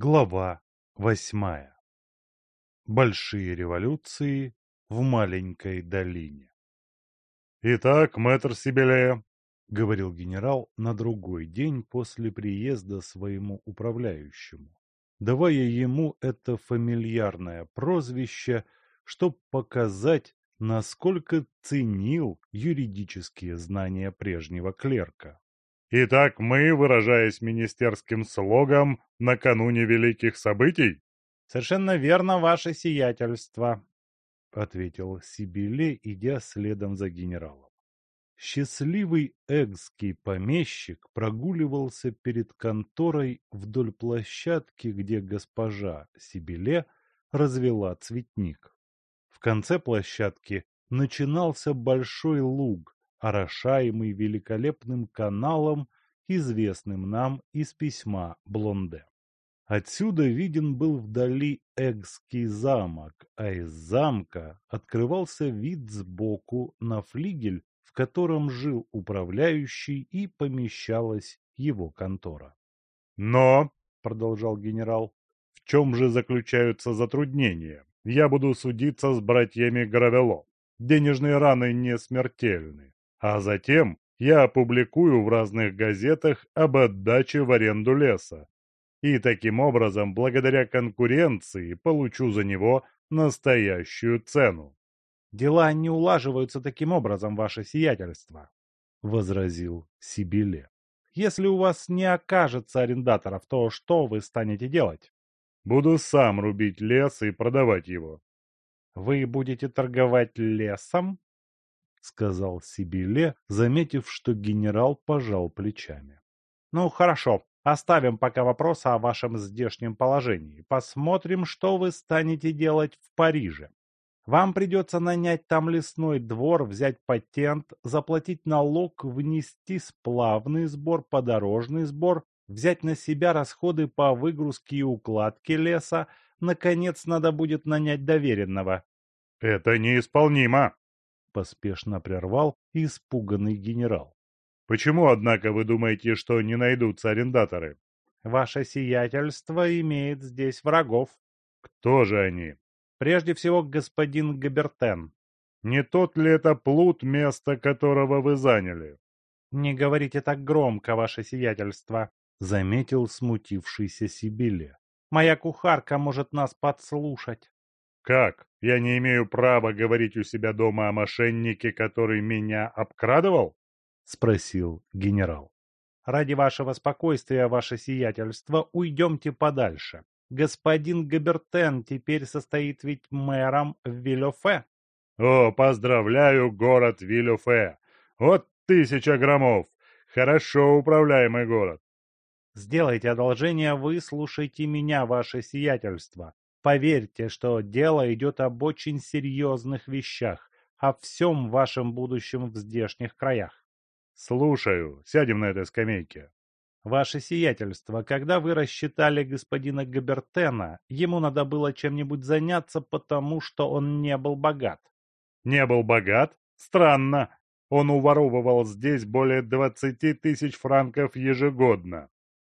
Глава восьмая. Большие революции в маленькой долине. «Итак, мэтр Сибеле», — говорил генерал на другой день после приезда своему управляющему, давая ему это фамильярное прозвище, чтобы показать, насколько ценил юридические знания прежнего клерка. Итак, мы, выражаясь министерским слогом, накануне великих событий? Совершенно верно, ваше сиятельство, ответил Сибиле, идя следом за генералом. Счастливый экский помещик прогуливался перед конторой вдоль площадки, где госпожа Сибиле развела цветник. В конце площадки начинался большой луг, орошаемый великолепным каналом, известным нам из письма Блонде. Отсюда виден был вдали Эгский замок, а из замка открывался вид сбоку на флигель, в котором жил управляющий и помещалась его контора. «Но», — продолжал генерал, — «в чем же заключаются затруднения? Я буду судиться с братьями Гравело. Денежные раны не смертельны. А затем я опубликую в разных газетах об отдаче в аренду леса. И таким образом, благодаря конкуренции, получу за него настоящую цену. «Дела не улаживаются таким образом, ваше сиятельство», — возразил Сибиле. «Если у вас не окажется арендаторов, то что вы станете делать?» «Буду сам рубить лес и продавать его». «Вы будете торговать лесом?» — сказал Сибиле, заметив, что генерал пожал плечами. «Ну, хорошо. Оставим пока вопрос о вашем здешнем положении. Посмотрим, что вы станете делать в Париже. Вам придется нанять там лесной двор, взять патент, заплатить налог, внести сплавный сбор, подорожный сбор, взять на себя расходы по выгрузке и укладке леса. Наконец, надо будет нанять доверенного. «Это неисполнимо!» Поспешно прервал испуганный генерал. «Почему, однако, вы думаете, что не найдутся арендаторы?» «Ваше сиятельство имеет здесь врагов». «Кто же они?» «Прежде всего, господин Габертен». «Не тот ли это плут, место которого вы заняли?» «Не говорите так громко, ваше сиятельство», — заметил смутившийся Сибиле. «Моя кухарка может нас подслушать». «Как? Я не имею права говорить у себя дома о мошеннике, который меня обкрадывал?» — спросил генерал. «Ради вашего спокойствия, ваше сиятельство, уйдемте подальше. Господин Габертен теперь состоит ведь мэром в Вилёфе». «О, поздравляю, город Вилёфе! Вот тысяча громов! Хорошо управляемый город!» «Сделайте одолжение, выслушайте меня, ваше сиятельство. Поверьте, что дело идет об очень серьезных вещах, о всем вашем будущем в здешних краях. Слушаю. Сядем на этой скамейке. Ваше сиятельство, когда вы рассчитали господина Габертена, ему надо было чем-нибудь заняться, потому что он не был богат. Не был богат? Странно. Он уворовывал здесь более двадцати тысяч франков ежегодно.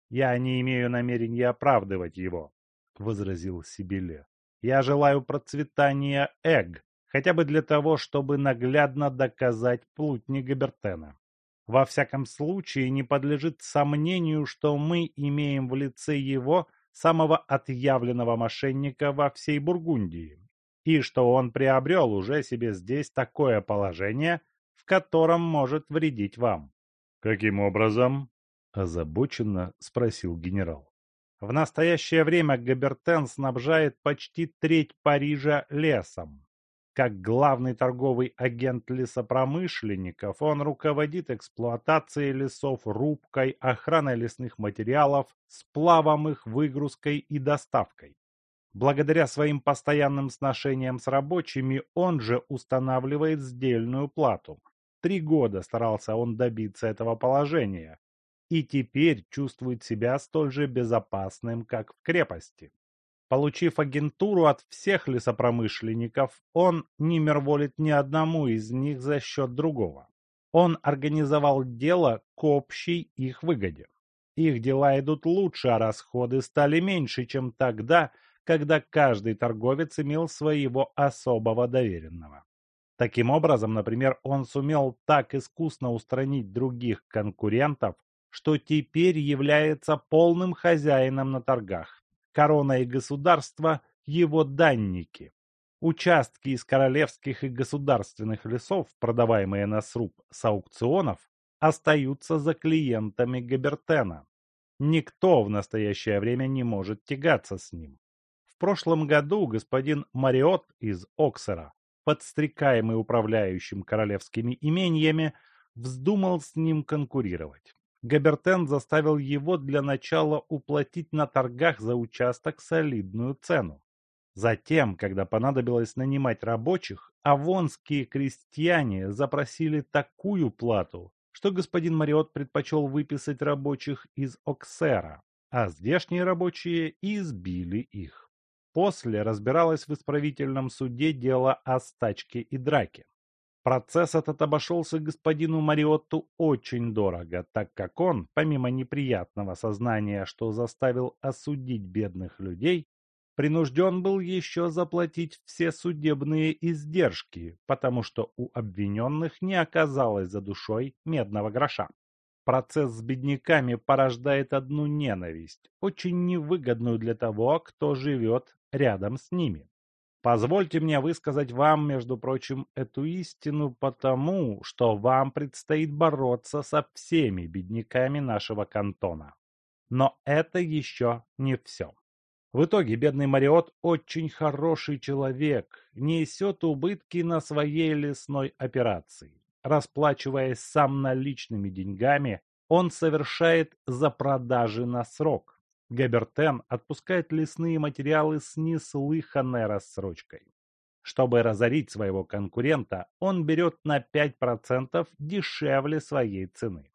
Я не имею намерения оправдывать его. — возразил Сибиле. «Я желаю процветания Эг, хотя бы для того, чтобы наглядно доказать плутни Габертена. Во всяком случае, не подлежит сомнению, что мы имеем в лице его самого отъявленного мошенника во всей Бургундии, и что он приобрел уже себе здесь такое положение, в котором может вредить вам». «Каким образом?» – озабоченно спросил генерал. В настоящее время Габертен снабжает почти треть Парижа лесом. Как главный торговый агент лесопромышленников, он руководит эксплуатацией лесов, рубкой, охраной лесных материалов, сплавом их, выгрузкой и доставкой. Благодаря своим постоянным сношениям с рабочими он же устанавливает сдельную плату. Три года старался он добиться этого положения, и теперь чувствует себя столь же безопасным, как в крепости. Получив агентуру от всех лесопромышленников, он не мерволит ни одному из них за счет другого. Он организовал дело к общей их выгоде. Их дела идут лучше, а расходы стали меньше, чем тогда, когда каждый торговец имел своего особого доверенного. Таким образом, например, он сумел так искусно устранить других конкурентов, что теперь является полным хозяином на торгах. Корона и государство – его данники. Участки из королевских и государственных лесов, продаваемые на сруб с аукционов, остаются за клиентами Габертена. Никто в настоящее время не может тягаться с ним. В прошлом году господин Мариот из Оксера подстрекаемый управляющим королевскими имениями, вздумал с ним конкурировать. Габертен заставил его для начала уплатить на торгах за участок солидную цену. Затем, когда понадобилось нанимать рабочих, авонские крестьяне запросили такую плату, что господин Мариот предпочел выписать рабочих из Оксера, а здешние рабочие избили их. После разбиралось в исправительном суде дело о стачке и драке. Процесс этот обошелся господину Мариотту очень дорого, так как он, помимо неприятного сознания, что заставил осудить бедных людей, принужден был еще заплатить все судебные издержки, потому что у обвиненных не оказалось за душой медного гроша. Процесс с бедняками порождает одну ненависть, очень невыгодную для того, кто живет рядом с ними. Позвольте мне высказать вам, между прочим, эту истину потому, что вам предстоит бороться со всеми бедняками нашего кантона. Но это еще не все. В итоге бедный Мариот очень хороший человек, несет убытки на своей лесной операции. Расплачиваясь сам наличными деньгами, он совершает за продажи на срок. Габертен отпускает лесные материалы с неслыханной рассрочкой. Чтобы разорить своего конкурента, он берет на 5% дешевле своей цены.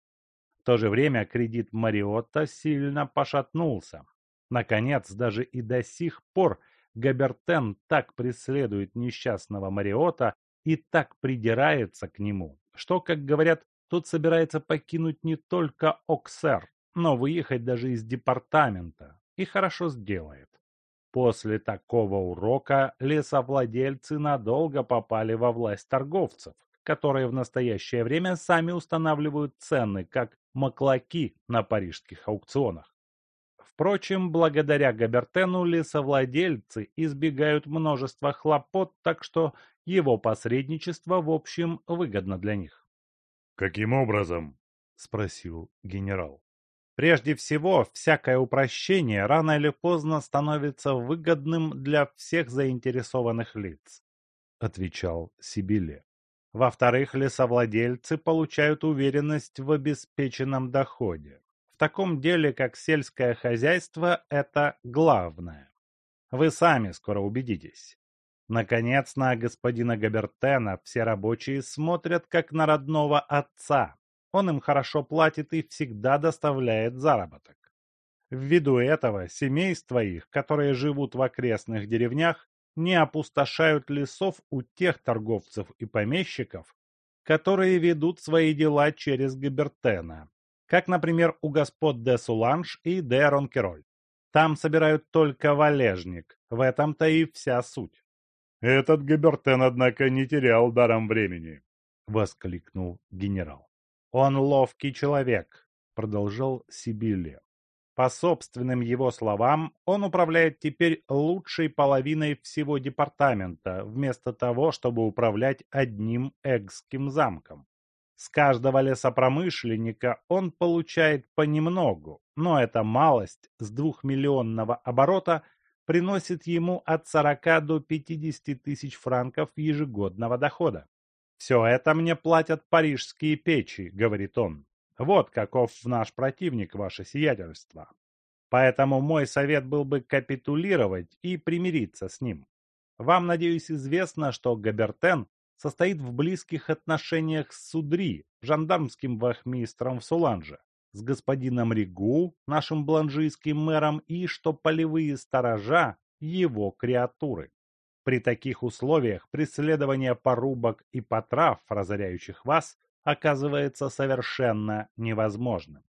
В то же время кредит Мариотта сильно пошатнулся. Наконец, даже и до сих пор Габертен так преследует несчастного Мариота и так придирается к нему, что, как говорят, тот собирается покинуть не только Оксер, но выехать даже из департамента, и хорошо сделает. После такого урока лесовладельцы надолго попали во власть торговцев, которые в настоящее время сами устанавливают цены, как маклаки на парижских аукционах. Впрочем, благодаря Габертену лесовладельцы избегают множества хлопот, так что его посредничество в общем выгодно для них. «Каким образом?» – спросил генерал. Прежде всего, всякое упрощение рано или поздно становится выгодным для всех заинтересованных лиц, отвечал Сибиле. Во-вторых, лесовладельцы получают уверенность в обеспеченном доходе. В таком деле, как сельское хозяйство, это главное. Вы сами скоро убедитесь. Наконец, на господина Габертена все рабочие смотрят как на родного отца. Он им хорошо платит и всегда доставляет заработок. Ввиду этого семейства их, которые живут в окрестных деревнях, не опустошают лесов у тех торговцев и помещиков, которые ведут свои дела через Габертена, как, например, у господ де Суланж и де Ронкероль. Там собирают только валежник, в этом-то и вся суть. «Этот Габертен, однако, не терял даром времени», — воскликнул генерал. «Он ловкий человек», — продолжал Сибилле. По собственным его словам, он управляет теперь лучшей половиной всего департамента, вместо того, чтобы управлять одним Эгским замком. С каждого лесопромышленника он получает понемногу, но эта малость с двухмиллионного оборота – приносит ему от 40 до 50 тысяч франков ежегодного дохода. «Все это мне платят парижские печи», — говорит он. «Вот каков наш противник, ваше сиятельство. Поэтому мой совет был бы капитулировать и примириться с ним. Вам, надеюсь, известно, что Габертен состоит в близких отношениях с Судри, жандармским вахмистром в Суланже с господином Ригу, нашим бланжийским мэром, и что полевые сторожа – его креатуры. При таких условиях преследование порубок и потрав, разоряющих вас, оказывается совершенно невозможным.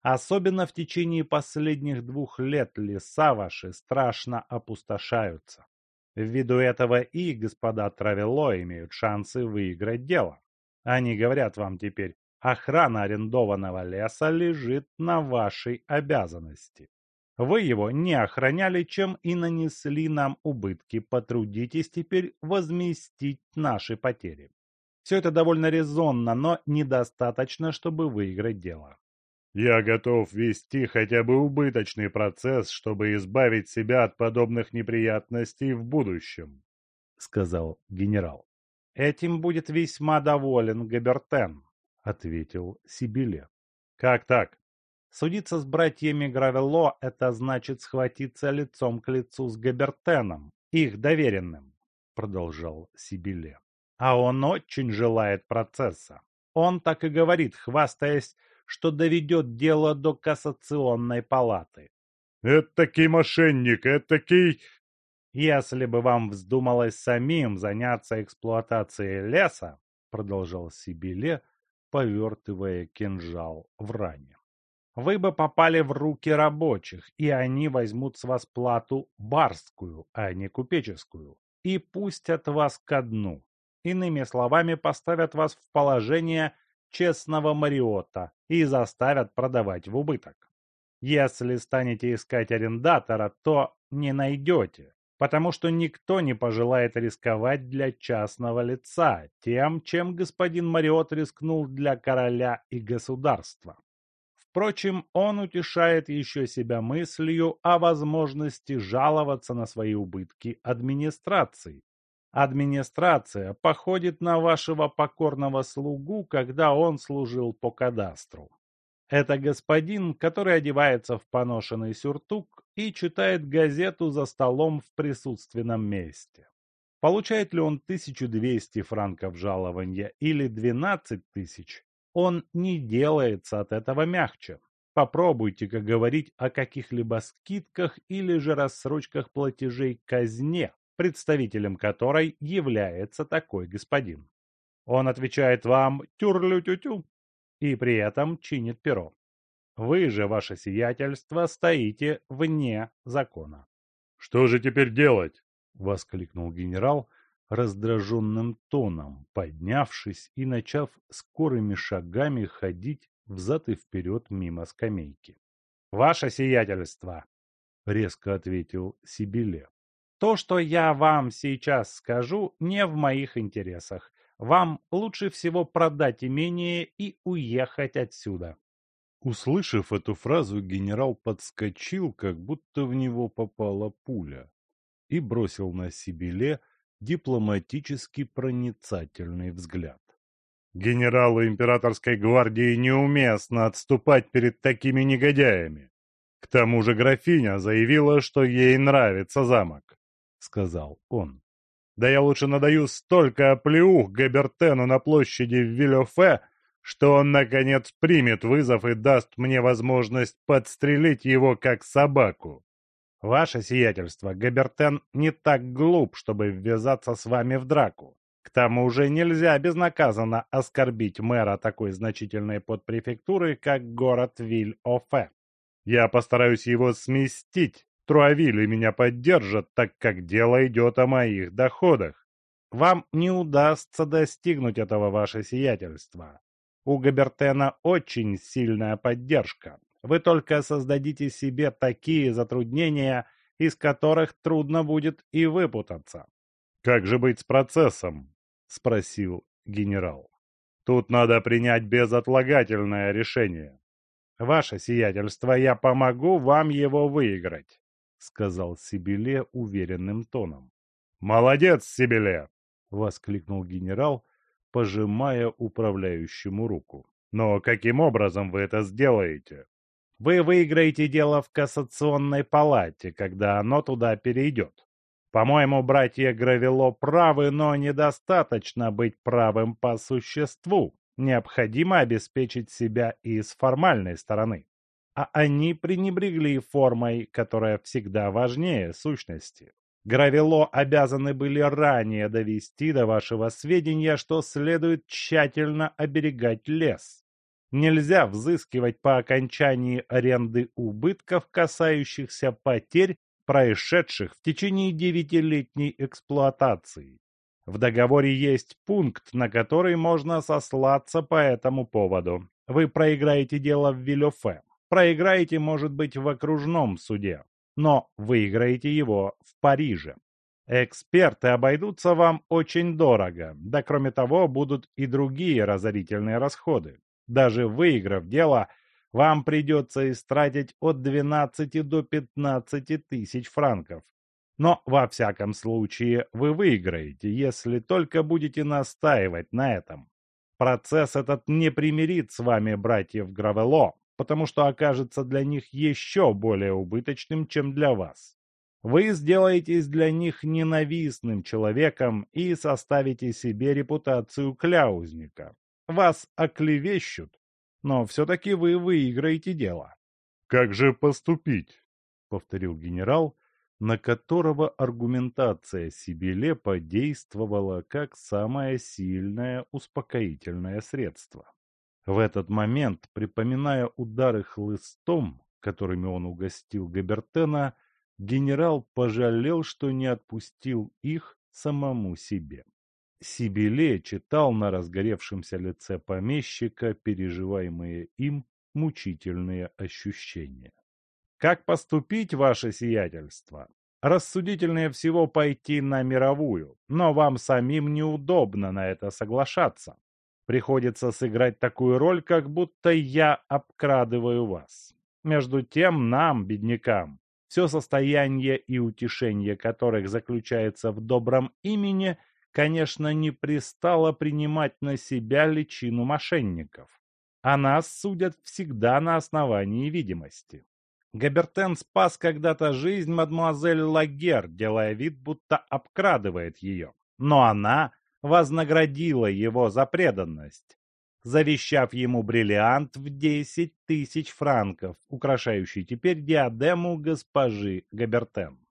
Особенно в течение последних двух лет леса ваши страшно опустошаются. Ввиду этого и господа Травело имеют шансы выиграть дело. Они говорят вам теперь, охрана арендованного леса лежит на вашей обязанности. Вы его не охраняли, чем и нанесли нам убытки. Потрудитесь теперь возместить наши потери. Все это довольно резонно, но недостаточно, чтобы выиграть дело. Я готов вести хотя бы убыточный процесс, чтобы избавить себя от подобных неприятностей в будущем, — сказал генерал. Этим будет весьма доволен Габертен, — ответил Сибиле. Как так? Судиться с братьями Гравело – это значит схватиться лицом к лицу с Габертеном, их доверенным, – продолжал Сибиле. А он очень желает процесса. Он так и говорит, хвастаясь, что доведет дело до кассационной палаты. «Этакий мошенник, этакий...» «Если бы вам вздумалось самим заняться эксплуатацией леса», — продолжал Сибиле, повертывая кинжал в ране вы бы попали в руки рабочих, и они возьмут с вас плату барскую, а не купеческую, и пустят вас ко дну. Иными словами, поставят вас в положение честного мариота и заставят продавать в убыток. Если станете искать арендатора, то не найдете, потому что никто не пожелает рисковать для частного лица тем, чем господин Мариот рискнул для короля и государства. Впрочем, он утешает еще себя мыслью о возможности жаловаться на свои убытки администрации. Администрация походит на вашего покорного слугу, когда он служил по кадастру. Это господин, который одевается в поношенный сюртук и читает газету за столом в присутственном месте. Получает ли он 1200 франков жалования или 12 тысяч, он не делается от этого мягче. Попробуйте-ка говорить о каких-либо скидках или же рассрочках платежей казне, представителем которой является такой господин. Он отвечает вам «тюрлю-тю-тю» и при этом чинит перо. Вы же, ваше сиятельство, стоите вне закона. «Что же теперь делать?» — воскликнул генерал, раздраженным тоном, поднявшись и начав скорыми шагами ходить взад и вперед мимо скамейки. «Ваше сиятельство!» — резко ответил Сибиле. «То, что я вам сейчас скажу, не в моих интересах. Вам лучше всего продать имение и уехать отсюда». Услышав эту фразу, генерал подскочил, как будто в него попала пуля, и бросил на Сибиле дипломатически проницательный взгляд. Генералу императорской гвардии неуместно отступать перед такими негодяями. К тому же графиня заявила, что ей нравится замок, — сказал он. Да я лучше надаю столько оплеух Габертену на площади в Вильофе, что он, наконец, примет вызов и даст мне возможность подстрелить его как собаку. Ваше сиятельство, Габертен не так глуп, чтобы ввязаться с вами в драку. К тому же нельзя безнаказанно оскорбить мэра такой значительной подпрефектуры, как город Виль-Офе. Я постараюсь его сместить. Труавили меня поддержат, так как дело идет о моих доходах. Вам не удастся достигнуть этого, ваше сиятельство. У Габертена очень сильная поддержка. Вы только создадите себе такие затруднения, из которых трудно будет и выпутаться. «Как же быть с процессом?» — спросил генерал. «Тут надо принять безотлагательное решение». «Ваше сиятельство, я помогу вам его выиграть», — сказал Сибиле уверенным тоном. «Молодец, Сибиле!» — воскликнул генерал, пожимая управляющему руку. «Но каким образом вы это сделаете?» Вы выиграете дело в кассационной палате, когда оно туда перейдет. По-моему, братья Гравело правы, но недостаточно быть правым по существу. Необходимо обеспечить себя и с формальной стороны. А они пренебрегли формой, которая всегда важнее сущности. Гравело обязаны были ранее довести до вашего сведения, что следует тщательно оберегать лес. Нельзя взыскивать по окончании аренды убытков, касающихся потерь, происшедших в течение девятилетней эксплуатации. В договоре есть пункт, на который можно сослаться по этому поводу. Вы проиграете дело в Вилёфе. Проиграете, может быть, в окружном суде. Но выиграете его в Париже. Эксперты обойдутся вам очень дорого, да кроме того будут и другие разорительные расходы. Даже выиграв дело, вам придется истратить от 12 до 15 тысяч франков. Но, во всяком случае, вы выиграете, если только будете настаивать на этом. Процесс этот не примирит с вами братьев Гравело, потому что окажется для них еще более убыточным, чем для вас. Вы сделаетесь для них ненавистным человеком и составите себе репутацию кляузника. Вас оклевещут, но все-таки вы выиграете дело. «Как же поступить?» — повторил генерал, на которого аргументация Сибиле подействовала как самое сильное успокоительное средство. В этот момент, припоминая удары хлыстом, которыми он угостил Габертена, генерал пожалел, что не отпустил их самому себе. Сибиле читал на разгоревшемся лице помещика переживаемые им мучительные ощущения. «Как поступить, ваше сиятельство? Рассудительнее всего пойти на мировую, но вам самим неудобно на это соглашаться. Приходится сыграть такую роль, как будто я обкрадываю вас. Между тем нам, беднякам, все состояние и утешение которых заключается в добром имени, конечно, не пристало принимать на себя личину мошенников. А нас судят всегда на основании видимости. Габертен спас когда-то жизнь мадемуазель Лагер, делая вид, будто обкрадывает ее. Но она вознаградила его за преданность завещав ему бриллиант в десять тысяч франков, украшающий теперь диадему госпожи Габертен.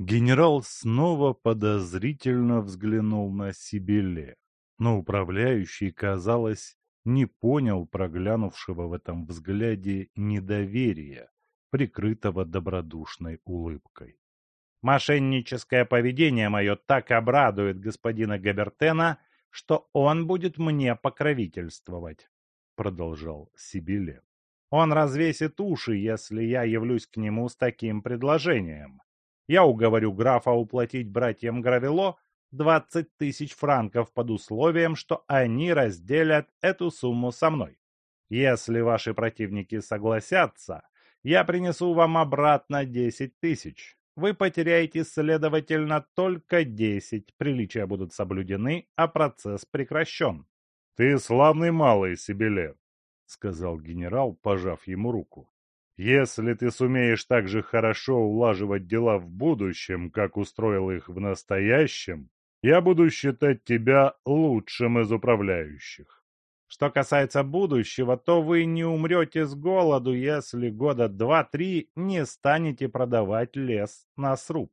Генерал снова подозрительно взглянул на Сибиле, но управляющий, казалось, не понял проглянувшего в этом взгляде недоверия, прикрытого добродушной улыбкой. «Мошенническое поведение мое так обрадует господина Габертена, что он будет мне покровительствовать», — продолжал Сибиле. «Он развесит уши, если я явлюсь к нему с таким предложением. Я уговорю графа уплатить братьям Гравело двадцать тысяч франков под условием, что они разделят эту сумму со мной. Если ваши противники согласятся, я принесу вам обратно десять тысяч вы потеряете, следовательно, только десять. Приличия будут соблюдены, а процесс прекращен. — Ты славный малый, Сибиле, — сказал генерал, пожав ему руку. — Если ты сумеешь так же хорошо улаживать дела в будущем, как устроил их в настоящем, я буду считать тебя лучшим из управляющих. Что касается будущего, то вы не умрете с голоду, если года два-три не станете продавать лес на сруб.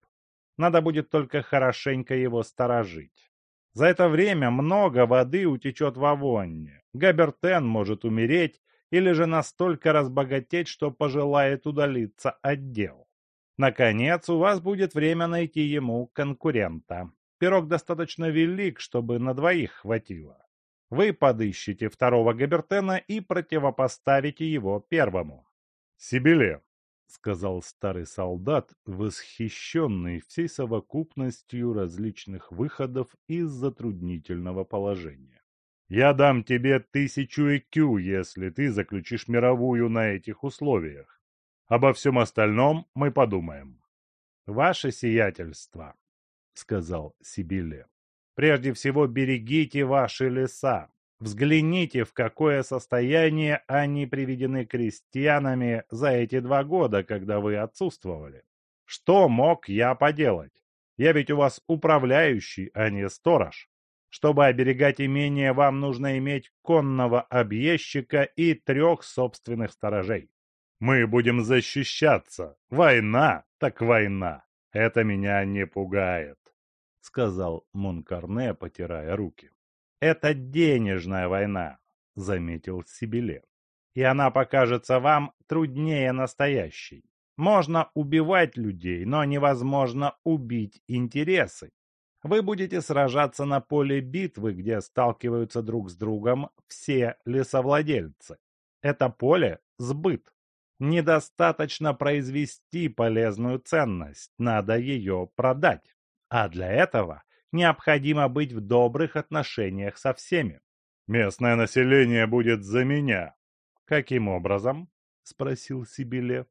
Надо будет только хорошенько его сторожить. За это время много воды утечет в Авонне. Габертен может умереть или же настолько разбогатеть, что пожелает удалиться от дел. Наконец, у вас будет время найти ему конкурента. Пирог достаточно велик, чтобы на двоих хватило. Вы подыщете второго Габертена и противопоставите его первому. «Сибиле», — сказал старый солдат, восхищенный всей совокупностью различных выходов из затруднительного положения. «Я дам тебе тысячу ЭКЮ, если ты заключишь мировую на этих условиях. Обо всем остальном мы подумаем». «Ваше сиятельство», — сказал Сибиле. Прежде всего берегите ваши леса. Взгляните, в какое состояние они приведены крестьянами за эти два года, когда вы отсутствовали. Что мог я поделать? Я ведь у вас управляющий, а не сторож. Чтобы оберегать имение, вам нужно иметь конного объездчика и трех собственных сторожей. Мы будем защищаться. Война, так война. Это меня не пугает сказал Монкарне, потирая руки. «Это денежная война», — заметил Сибиле. и она покажется вам труднее настоящей. Можно убивать людей, но невозможно убить интересы. Вы будете сражаться на поле битвы, где сталкиваются друг с другом все лесовладельцы. Это поле – сбыт. Недостаточно произвести полезную ценность, надо ее продать. А для этого необходимо быть в добрых отношениях со всеми. Местное население будет за меня. Каким образом? Спросил Сибиле.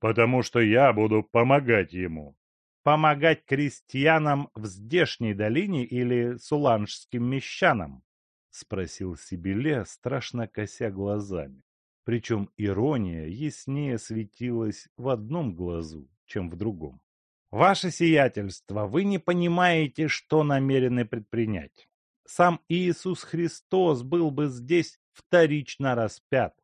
Потому что я буду помогать ему. Помогать крестьянам в здешней долине или суланжским мещанам? Спросил Сибиле, страшно кося глазами. Причем ирония яснее светилась в одном глазу, чем в другом. «Ваше сиятельство, вы не понимаете, что намерены предпринять. Сам Иисус Христос был бы здесь вторично распят.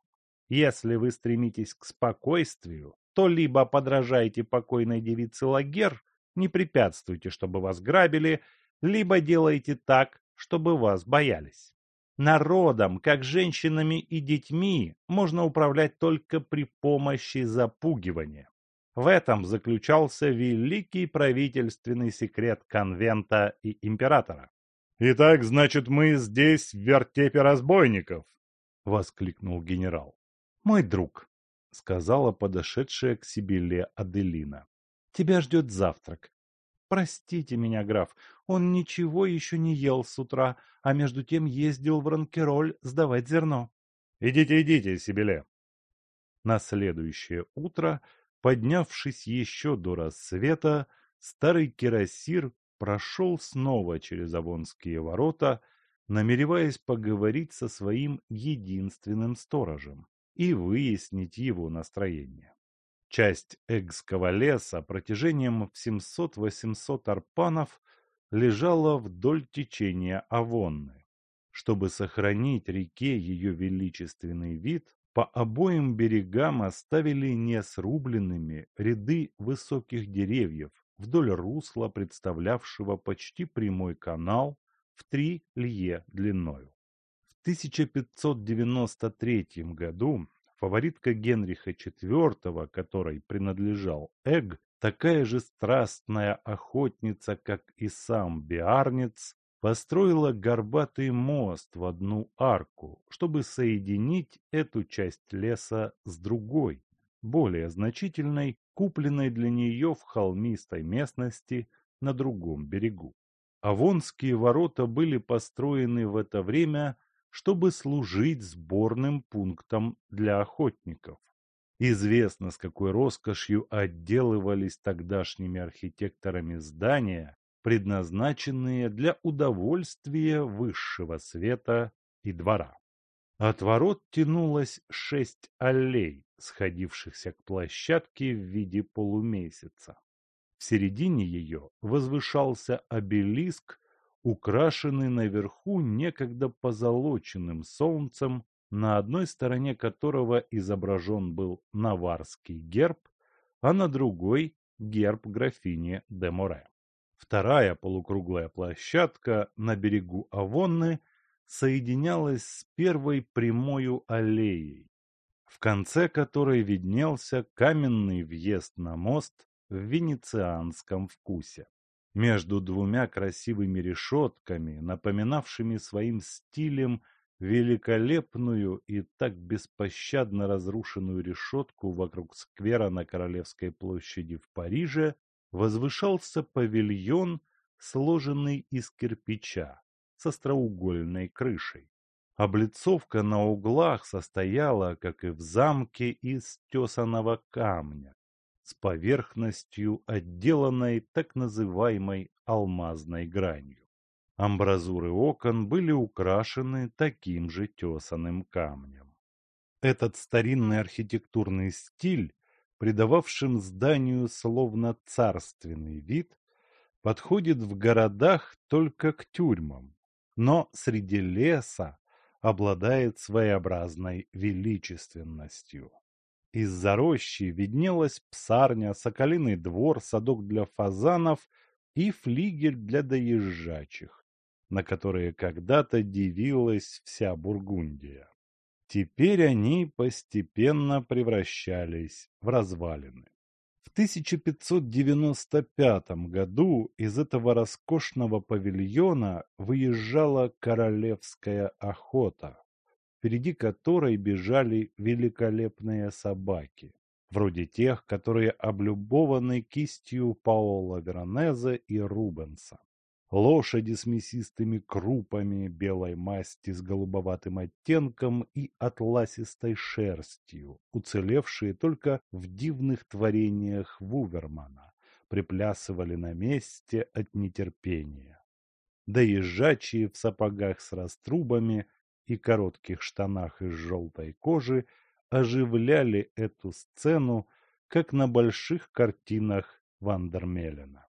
Если вы стремитесь к спокойствию, то либо подражайте покойной девице Лагер, не препятствуйте, чтобы вас грабили, либо делайте так, чтобы вас боялись. Народом, как женщинами и детьми, можно управлять только при помощи запугивания. В этом заключался великий правительственный секрет конвента и императора. «Итак, значит, мы здесь в вертепе разбойников!» — воскликнул генерал. «Мой друг», — сказала подошедшая к Сибилле Аделина, — «тебя ждет завтрак. Простите меня, граф, он ничего еще не ел с утра, а между тем ездил в Ранкероль сдавать зерно». «Идите, идите, Сибилле». На следующее утро Поднявшись еще до рассвета, старый кирасир прошел снова через Авонские ворота, намереваясь поговорить со своим единственным сторожем и выяснить его настроение. Часть Эгского леса протяжением в 700-800 арпанов лежала вдоль течения Авонны. Чтобы сохранить реке ее величественный вид, по обоим берегам оставили несрубленными ряды высоких деревьев вдоль русла, представлявшего почти прямой канал в три лье длиною. В 1593 году фаворитка Генриха IV, которой принадлежал Эг, такая же страстная охотница, как и сам Биарниц, построила горбатый мост в одну арку, чтобы соединить эту часть леса с другой, более значительной, купленной для нее в холмистой местности на другом берегу. Авонские ворота были построены в это время, чтобы служить сборным пунктом для охотников. Известно, с какой роскошью отделывались тогдашними архитекторами здания, предназначенные для удовольствия высшего света и двора. От ворот тянулось шесть аллей, сходившихся к площадке в виде полумесяца. В середине ее возвышался обелиск, украшенный наверху некогда позолоченным солнцем, на одной стороне которого изображен был наварский герб, а на другой – герб графини де Море. Вторая полукруглая площадка на берегу Авонны соединялась с первой прямою аллеей, в конце которой виднелся каменный въезд на мост в венецианском вкусе. Между двумя красивыми решетками, напоминавшими своим стилем великолепную и так беспощадно разрушенную решетку вокруг сквера на Королевской площади в Париже, возвышался павильон, сложенный из кирпича, с остроугольной крышей. Облицовка на углах состояла, как и в замке, из тесаного камня, с поверхностью, отделанной так называемой алмазной гранью. Амбразуры окон были украшены таким же тесаным камнем. Этот старинный архитектурный стиль придававшим зданию словно царственный вид, подходит в городах только к тюрьмам, но среди леса обладает своеобразной величественностью. Из-за рощи виднелась псарня, соколиный двор, садок для фазанов и флигель для доезжачих, на которые когда-то дивилась вся Бургундия. Теперь они постепенно превращались в развалины. В 1595 году из этого роскошного павильона выезжала королевская охота, впереди которой бежали великолепные собаки, вроде тех, которые облюбованы кистью Паола Веронезе и Рубенса. Лошади с мясистыми крупами, белой масти с голубоватым оттенком и атласистой шерстью, уцелевшие только в дивных творениях Вувермана, приплясывали на месте от нетерпения. Доезжачие в сапогах с раструбами и коротких штанах из желтой кожи оживляли эту сцену, как на больших картинах Вандермелена.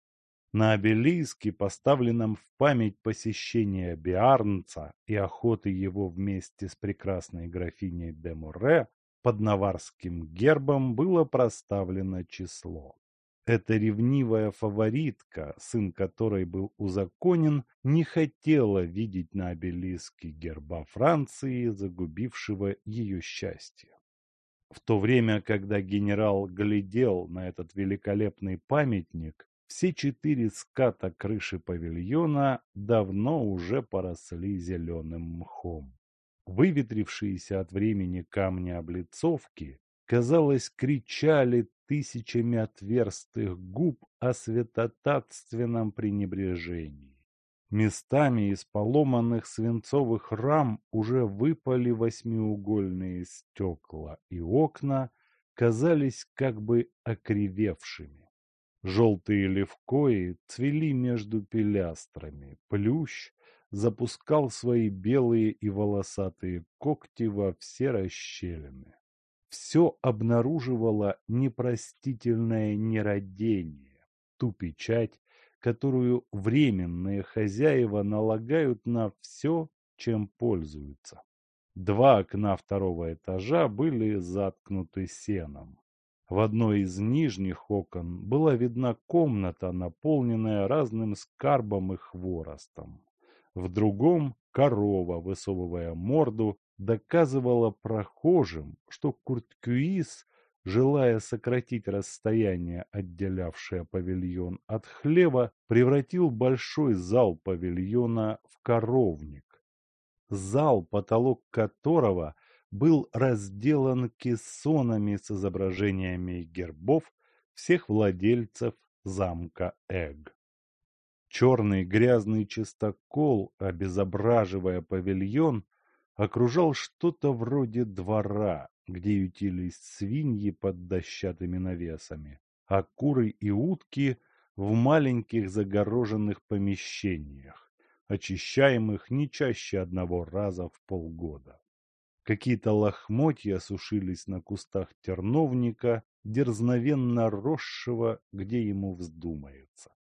На обелиске, поставленном в память посещения Биарнца и охоты его вместе с прекрасной графиней де Море, под наварским гербом было проставлено число. Эта ревнивая фаворитка, сын которой был узаконен, не хотела видеть на обелиске герба Франции, загубившего ее счастье. В то время, когда генерал глядел на этот великолепный памятник, все четыре ската крыши павильона давно уже поросли зеленым мхом. Выветрившиеся от времени камни облицовки, казалось, кричали тысячами отверстых губ о святотатственном пренебрежении. Местами из поломанных свинцовых рам уже выпали восьмиугольные стекла, и окна казались как бы окривевшими. Желтые левкои цвели между пилястрами, плющ запускал свои белые и волосатые когти во все расщелины. Все обнаруживало непростительное нерадение, ту печать, которую временные хозяева налагают на все, чем пользуются. Два окна второго этажа были заткнуты сеном. В одной из нижних окон была видна комната, наполненная разным скарбом и хворостом. В другом корова, высовывая морду, доказывала прохожим, что Курткюис желая сократить расстояние, отделявшее павильон от хлева, превратил большой зал павильона в коровник. Зал, потолок которого был разделан кессонами с изображениями гербов всех владельцев замка Эг. Черный грязный чистокол, обезображивая павильон, окружал что-то вроде двора, где ютились свиньи под дощатыми навесами, а куры и утки в маленьких загороженных помещениях, очищаемых не чаще одного раза в полгода. Какие-то лохмотья сушились на кустах терновника, дерзновенно росшего, где ему вздумается.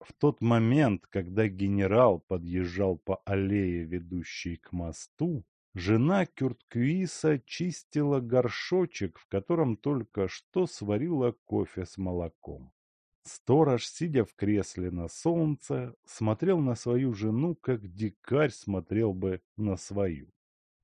В тот момент, когда генерал подъезжал по аллее, ведущей к мосту, Жена Кюрткюиса чистила горшочек, в котором только что сварила кофе с молоком. Сторож, сидя в кресле на солнце, смотрел на свою жену, как дикарь смотрел бы на свою.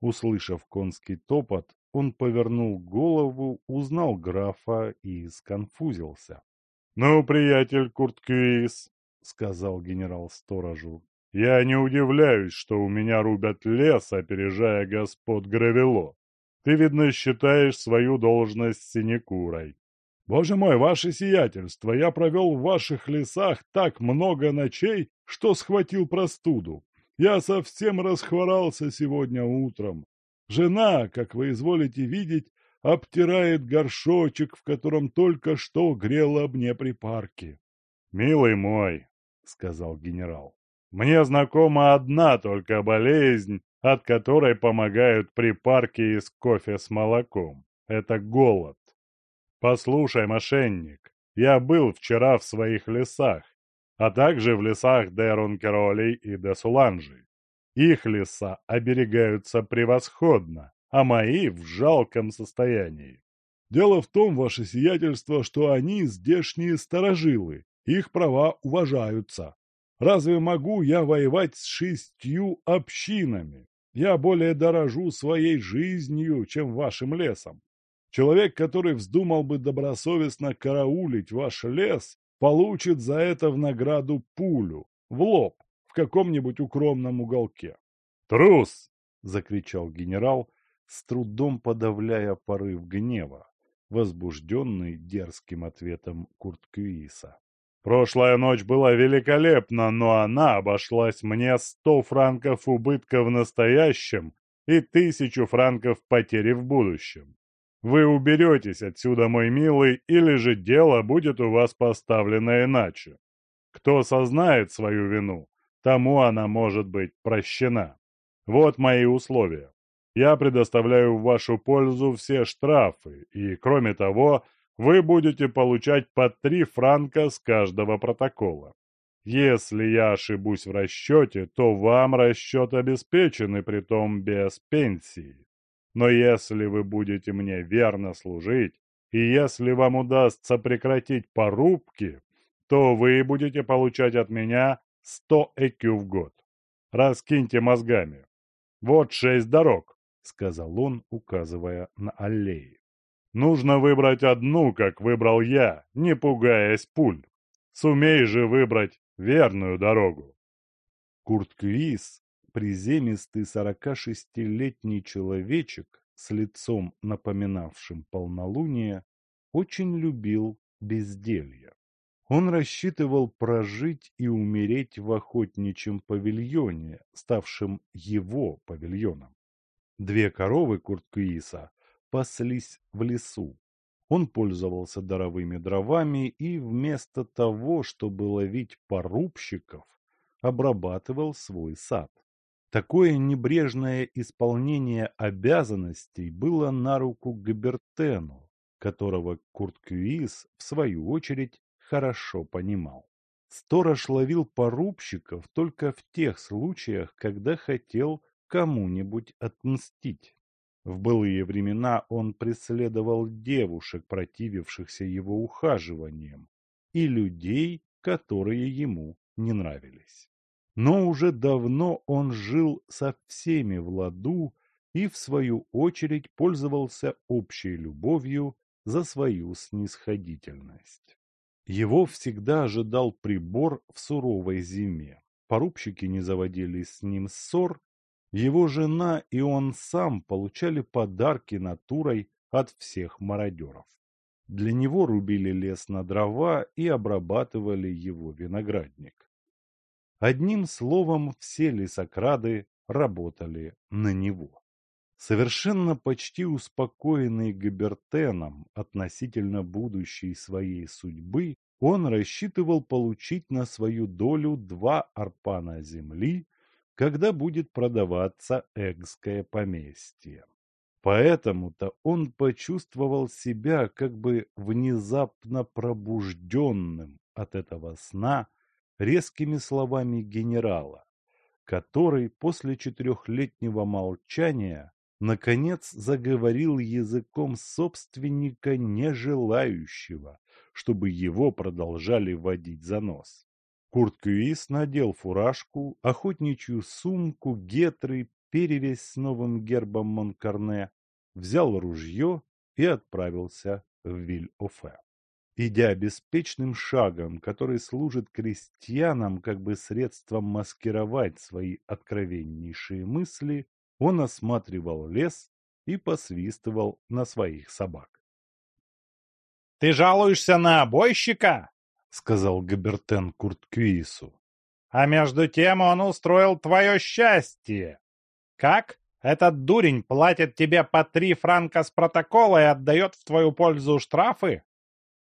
Услышав конский топот, он повернул голову, узнал графа и сконфузился. — Ну, приятель Курткюис, — сказал генерал сторожу, я не удивляюсь, что у меня рубят лес, опережая господ Гравело. Ты, видно, считаешь свою должность синекурой. Боже мой, ваше сиятельство, я провел в ваших лесах так много ночей, что схватил простуду. Я совсем расхворался сегодня утром. Жена, как вы изволите видеть, обтирает горшочек, в котором только что грела мне припарки. — Милый мой, — сказал генерал, мне знакома одна только болезнь, от которой помогают припарки из кофе с молоком. Это голод. Послушай, мошенник, я был вчера в своих лесах, а также в лесах де и де Суланжи. Их леса оберегаются превосходно, а мои в жалком состоянии. Дело в том, ваше сиятельство, что они здешние сторожилы, их права уважаются. Разве могу я воевать с шестью общинами? Я более дорожу своей жизнью, чем вашим лесом. Человек, который вздумал бы добросовестно караулить ваш лес, получит за это в награду пулю, в лоб, в каком-нибудь укромном уголке. «Трус!» — закричал генерал, с трудом подавляя порыв гнева, возбужденный дерзким ответом Курткюиса. «Прошлая ночь была великолепна, но она обошлась мне сто франков убытка в настоящем и тысячу франков потери в будущем. Вы уберетесь отсюда, мой милый, или же дело будет у вас поставлено иначе. Кто сознает свою вину, тому она может быть прощена. Вот мои условия. Я предоставляю в вашу пользу все штрафы, и, кроме того, вы будете получать по три франка с каждого протокола. Если я ошибусь в расчете, то вам расчет обеспечен, и притом без пенсии. Но если вы будете мне верно служить, и если вам удастся прекратить порубки, то вы будете получать от меня сто экю в год. Раскиньте мозгами. «Вот шесть дорог», — сказал он, указывая на аллеи. «Нужно выбрать одну, как выбрал я, не пугаясь пуль. Сумей же выбрать верную дорогу». Курт Кюис, приземистый сорока шестилетний человечек с лицом, напоминавшим полнолуние, очень любил безделье. Он рассчитывал прожить и умереть в охотничьем павильоне, ставшем его павильоном. Две коровы Курткуиса паслись в лесу. Он пользовался даровыми дровами и вместо того, чтобы ловить порубщиков, обрабатывал свой сад. Такое небрежное исполнение обязанностей было на руку Габертену, которого Курткуис, в свою очередь, хорошо понимал. Сторож ловил порубщиков только в тех случаях, когда хотел кому-нибудь отмстить. В былые времена он преследовал девушек, противившихся его ухаживаниям, и людей, которые ему не нравились. Но уже давно он жил со всеми в ладу и, в свою очередь, пользовался общей любовью за свою снисходительность. Его всегда ожидал прибор в суровой зиме. Порубщики не заводили с ним ссор. Его жена и он сам получали подарки натурой от всех мародеров. Для него рубили лес на дрова и обрабатывали его виноградник. Одним словом, все лесокрады работали на него. Совершенно почти успокоенный Габертеном относительно будущей своей судьбы, он рассчитывал получить на свою долю два арпана земли, когда будет продаваться Эгское поместье. Поэтому-то он почувствовал себя как бы внезапно пробужденным от этого сна резкими словами генерала, который после четырехлетнего молчания наконец заговорил языком собственника, не желающего, чтобы его продолжали водить за нос. Курт Кюис надел фуражку, охотничью сумку, гетры, перевязь с новым гербом Монкарне, взял ружье и отправился в Виль-Офе. Идя беспечным шагом, который служит крестьянам как бы средством маскировать свои откровеннейшие мысли, он осматривал лес и посвистывал на своих собак. «Ты жалуешься на обойщика?» — сказал Габертен Куртквису. «А между тем он устроил твое счастье. Как? Этот дурень платит тебе по три франка с протокола и отдает в твою пользу штрафы?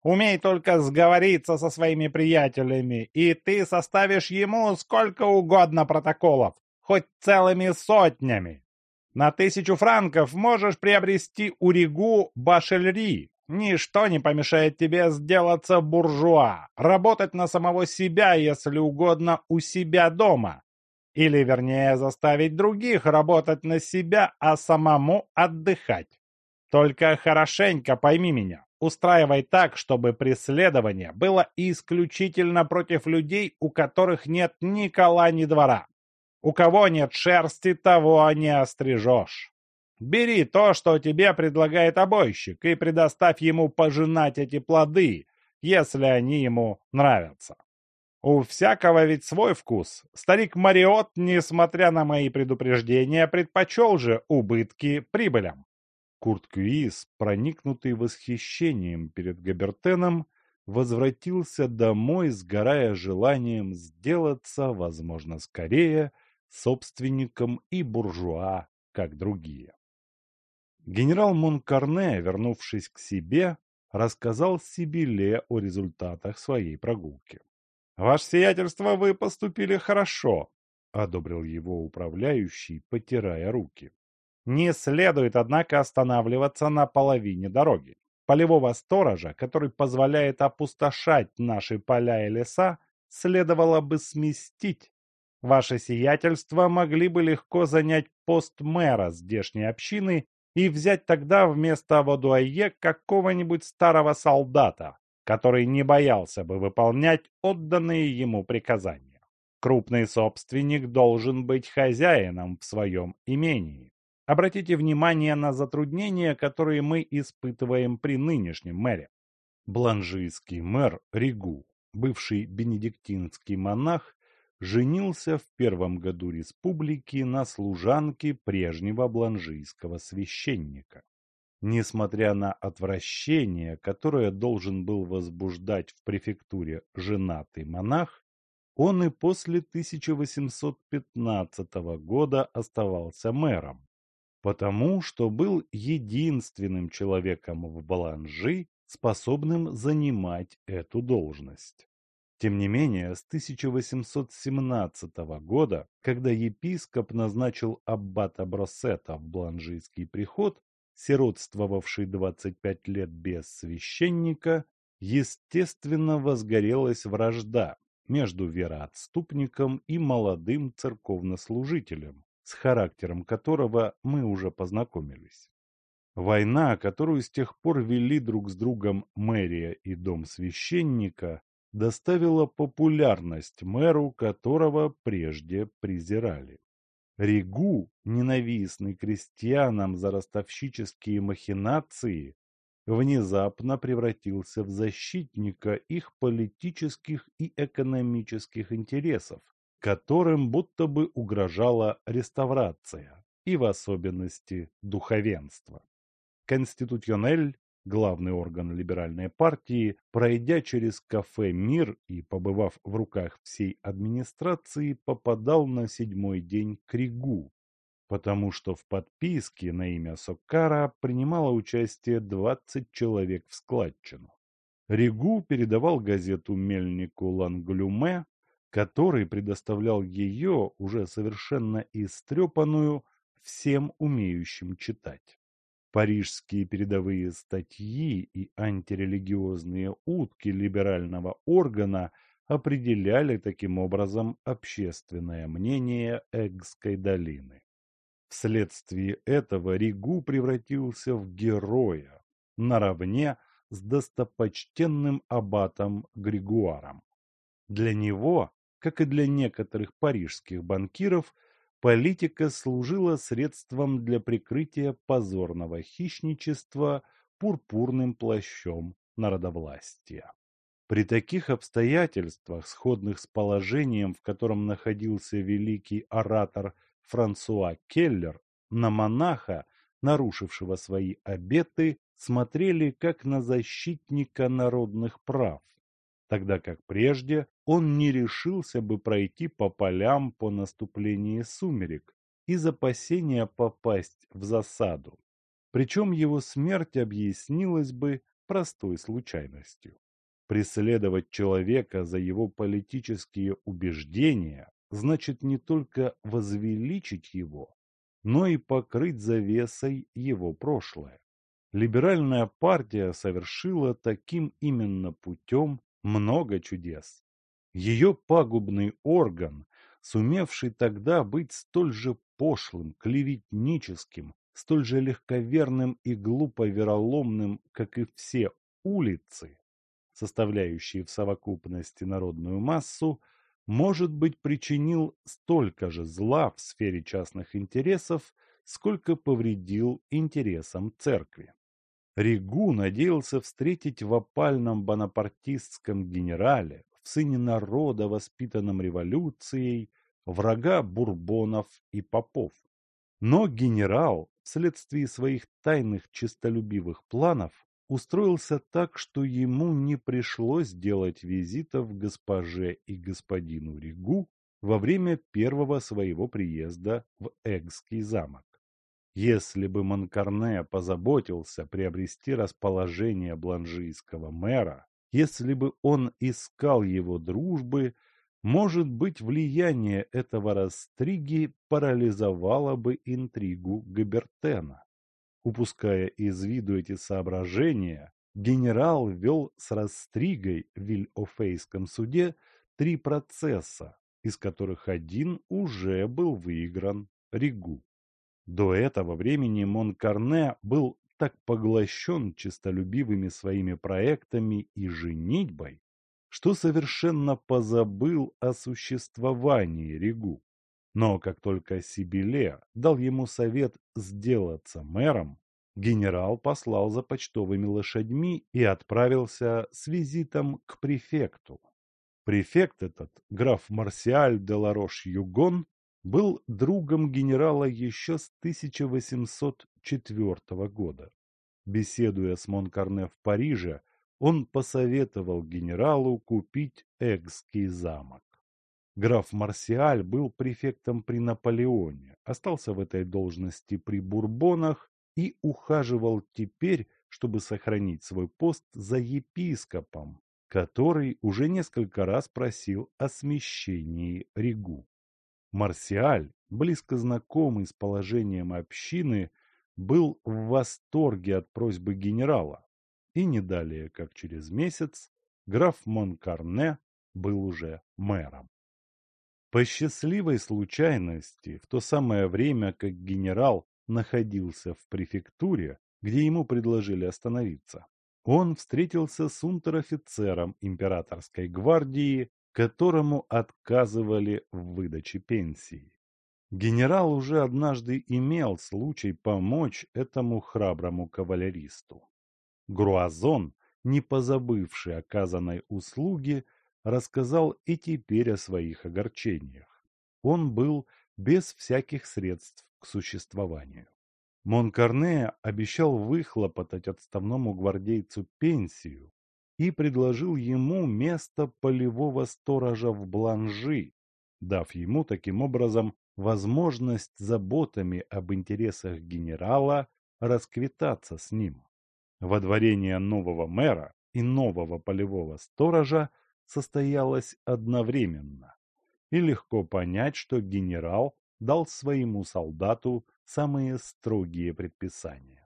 Умей только сговориться со своими приятелями, и ты составишь ему сколько угодно протоколов, хоть целыми сотнями. На тысячу франков можешь приобрести у Ригу Башельри. Ничто не помешает тебе сделаться буржуа, работать на самого себя, если угодно, у себя дома. Или, вернее, заставить других работать на себя, а самому отдыхать. Только хорошенько пойми меня. Устраивай так, чтобы преследование было исключительно против людей, у которых нет ни кола, ни двора. У кого нет шерсти, того не острижешь. Бери то, что тебе предлагает обойщик, и предоставь ему пожинать эти плоды, если они ему нравятся. У всякого ведь свой вкус. Старик Мариот, несмотря на мои предупреждения, предпочел же убытки прибылям. Курт Кюис, проникнутый восхищением перед Габертеном, возвратился домой, сгорая желанием сделаться, возможно, скорее, собственником и буржуа, как другие. Генерал Монкарне, вернувшись к себе, рассказал Сибиле о результатах своей прогулки. «Ваше сиятельство, вы поступили хорошо», — одобрил его управляющий, потирая руки. «Не следует, однако, останавливаться на половине дороги. Полевого сторожа, который позволяет опустошать наши поля и леса, следовало бы сместить. Ваше сиятельство могли бы легко занять пост мэра здешней общины и взять тогда вместо Водуае какого-нибудь старого солдата, который не боялся бы выполнять отданные ему приказания. Крупный собственник должен быть хозяином в своем имении. Обратите внимание на затруднения, которые мы испытываем при нынешнем мэре. Бланжийский мэр Ригу, бывший бенедиктинский монах, женился в первом году республики на служанке прежнего бланжийского священника. Несмотря на отвращение, которое должен был возбуждать в префектуре женатый монах, он и после 1815 года оставался мэром, потому что был единственным человеком в Баланжи, способным занимать эту должность. Тем не менее, с 1817 года, когда епископ назначил аббата Броссета в Бланжийский приход, сиротствовавший 25 лет без священника, естественно возгорелась вражда между вероотступником и молодым церковнослужителем, с характером которого мы уже познакомились. Война, которую с тех пор вели друг с другом мэрия и дом священника, доставила популярность мэру, которого прежде презирали. Ригу, ненавистный крестьянам за ростовщические махинации, внезапно превратился в защитника их политических и экономических интересов, которым будто бы угрожала реставрация, и в особенности духовенство. Конституционель главный орган либеральной партии, пройдя через кафе «Мир» и побывав в руках всей администрации, попадал на седьмой день к Ригу, потому что в подписке на имя Соккара принимало участие 20 человек в складчину. Ригу передавал газету мельнику Ланглюме, который предоставлял ее, уже совершенно истрепанную, всем умеющим читать. Парижские передовые статьи и антирелигиозные утки либерального органа определяли таким образом общественное мнение Эггской долины. Вследствие этого Ригу превратился в героя наравне с достопочтенным аббатом Григуаром. Для него, как и для некоторых парижских банкиров, политика служила средством для прикрытия позорного хищничества пурпурным плащом народовластия. При таких обстоятельствах, сходных с положением, в котором находился великий оратор Франсуа Келлер, на монаха, нарушившего свои обеты, смотрели как на защитника народных прав, тогда как прежде он не решился бы пройти по полям по наступлении сумерек из опасения попасть в засаду. Причем его смерть объяснилась бы простой случайностью. Преследовать человека за его политические убеждения значит не только возвеличить его, но и покрыть завесой его прошлое. Либеральная партия совершила таким именно путем много чудес. Ее пагубный орган, сумевший тогда быть столь же пошлым, клеветническим, столь же легковерным и глупо вероломным, как и все улицы, составляющие в совокупности народную массу, может быть, причинил столько же зла в сфере частных интересов, сколько повредил интересам церкви. Ригу надеялся встретить в опальном бонапартистском генерале, в сыне народа, воспитанном революцией, врага бурбонов и попов. Но генерал, вследствие своих тайных честолюбивых планов, устроился так, что ему не пришлось делать визитов госпоже и господину Ригу во время первого своего приезда в Эгский замок. Если бы Монкарне позаботился приобрести расположение бланжийского мэра, если бы он искал его дружбы, может быть, влияние этого Растриги парализовало бы интригу Габертена. Упуская из виду эти соображения, генерал вел с Растригой в Виль-Офейском суде три процесса, из которых один уже был выигран Ригу. До этого времени Монкарне был так поглощен честолюбивыми своими проектами и женитьбой, что совершенно позабыл о существовании Ригу. Но как только Сибиле дал ему совет сделаться мэром, генерал послал за почтовыми лошадьми и отправился с визитом к префекту. Префект этот, граф Марсиаль де Ларош-Югон, был другом генерала еще с 1804 года. Беседуя с Монкарне в Париже, он посоветовал генералу купить Эгский замок. Граф Марсиаль был префектом при Наполеоне, остался в этой должности при Бурбонах и ухаживал теперь, чтобы сохранить свой пост за епископом, который уже несколько раз просил о смещении Ригу. Марсиаль, близко знакомый с положением общины, был в восторге от просьбы генерала, и не далее, как через месяц, граф Монкарне был уже мэром. По счастливой случайности, в то самое время, как генерал находился в префектуре, где ему предложили остановиться, он встретился с унтер-офицером императорской гвардии, которому отказывали в выдаче пенсии. Генерал уже однажды имел случай помочь этому храброму кавалеристу. Груазон, не позабывший оказанной услуги, рассказал и теперь о своих огорчениях. Он был без всяких средств к существованию. Монкарне обещал выхлопотать отставному гвардейцу пенсию и предложил ему место полевого сторожа в Бланжи, дав ему таким образом возможность заботами об интересах генерала расквитаться с ним. Водворение нового мэра и нового полевого сторожа состоялось одновременно, и легко понять, что генерал дал своему солдату самые строгие предписания.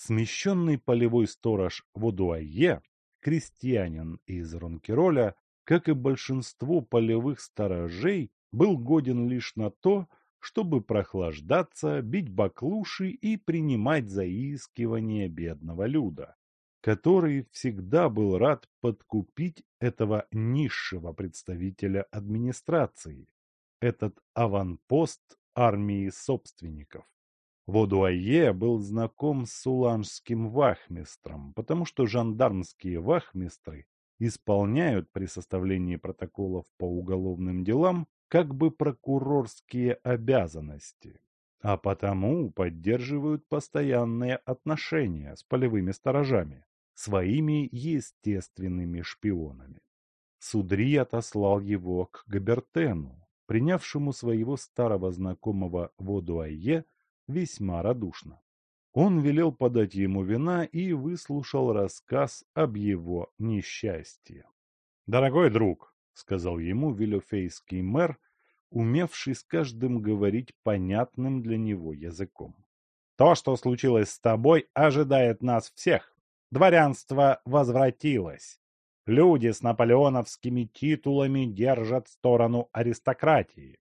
Смещенный полевой сторож Водуае, крестьянин из Ронкероля, как и большинство полевых сторожей, был годен лишь на то, чтобы прохлаждаться, бить баклуши и принимать заискивание бедного люда, который всегда был рад подкупить этого низшего представителя администрации, этот аванпост армии собственников. Водуае был знаком с суланжским вахмистром, потому что жандармские вахмистры исполняют при составлении протоколов по уголовным делам как бы прокурорские обязанности, а потому поддерживают постоянные отношения с полевыми сторожами, своими естественными шпионами. Судри отослал его к Габертену, принявшему своего старого знакомого Водуае весьма радушно. Он велел подать ему вина и выслушал рассказ об его несчастье. «Дорогой друг», — сказал ему вилюфейский мэр, умевший с каждым говорить понятным для него языком. «То, что случилось с тобой, ожидает нас всех. Дворянство возвратилось. Люди с наполеоновскими титулами держат сторону аристократии.